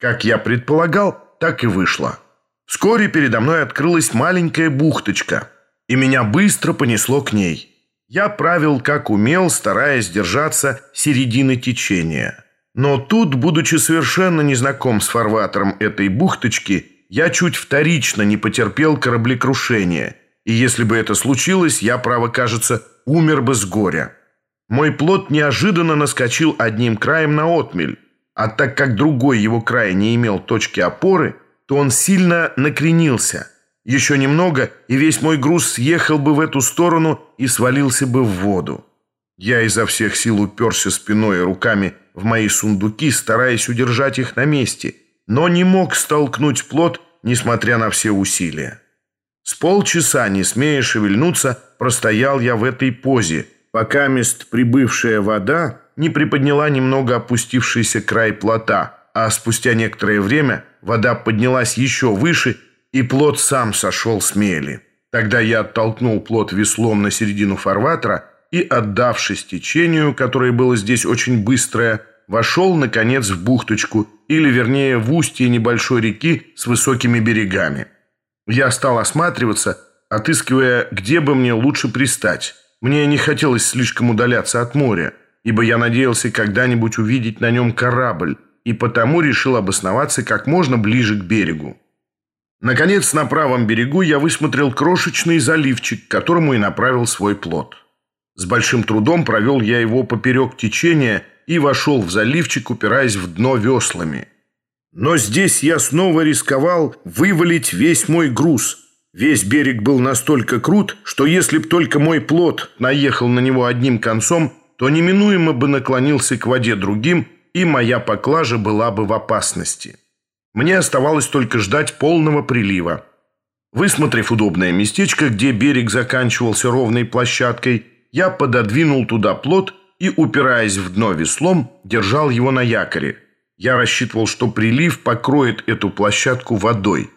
Как я предполагал, так и вышло. Вскоре передо мной открылась маленькая бухточка, и меня быстро понесло к ней. Я правил как умел, стараясь держаться середины течения. Но тут, будучи совершенно незнаком с фарватером этой бухточки, я чуть вторично не потерпел кораблекрушение, и если бы это случилось, я, право кажется, умер бы с горя. Мой плод неожиданно наскочил одним краем на отмель, а так как другой его край не имел точки опоры, то он сильно накренился. Еще немного, и весь мой груз съехал бы в эту сторону и свалился бы в воду. Я изо всех сил уперся спиной и руками в мои сундуки, стараясь удержать их на месте, но не мог столкнуть плод, несмотря на все усилия. С полчаса, не смея шевельнуться, простоял я в этой позе – пока мест прибывшая вода не приподняла немного опустившийся край плота, а спустя некоторое время вода поднялась еще выше, и плот сам сошел с мели. Тогда я оттолкнул плот веслом на середину фарватера и, отдавшись течению, которое было здесь очень быстрое, вошел, наконец, в бухточку, или, вернее, в устье небольшой реки с высокими берегами. Я стал осматриваться, отыскивая, где бы мне лучше пристать. Мне не хотелось слишком удаляться от моря, ибо я надеялся когда-нибудь увидеть на нем корабль, и потому решил обосноваться как можно ближе к берегу. Наконец, на правом берегу я высмотрел крошечный заливчик, к которому и направил свой плот. С большим трудом провел я его поперек течения и вошел в заливчик, упираясь в дно веслами. Но здесь я снова рисковал вывалить весь мой груз. Весь берег был настолько крут, что если б только мой плот наехал на него одним концом, то неминуемо бы наклонился к воде другим, и моя поклажа была бы в опасности. Мне оставалось только ждать полного прилива. Высмотрев удобное местечко, где берег заканчивался ровной площадкой, я пододвинул туда плот и, упираясь в дно веслом, держал его на якоре. Я рассчитывал, что прилив покроет эту площадку водой.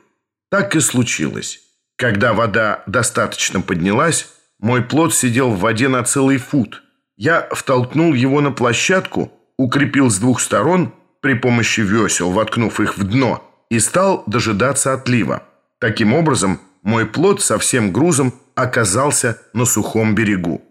Так и случилось. Когда вода достаточно поднялась, мой плот сидел в воде на целый фут. Я втолкнул его на площадку, укрепил с двух сторон при помощи весел, воткнув их в дно, и стал дожидаться отлива. Таким образом, мой плод со всем грузом оказался на сухом берегу.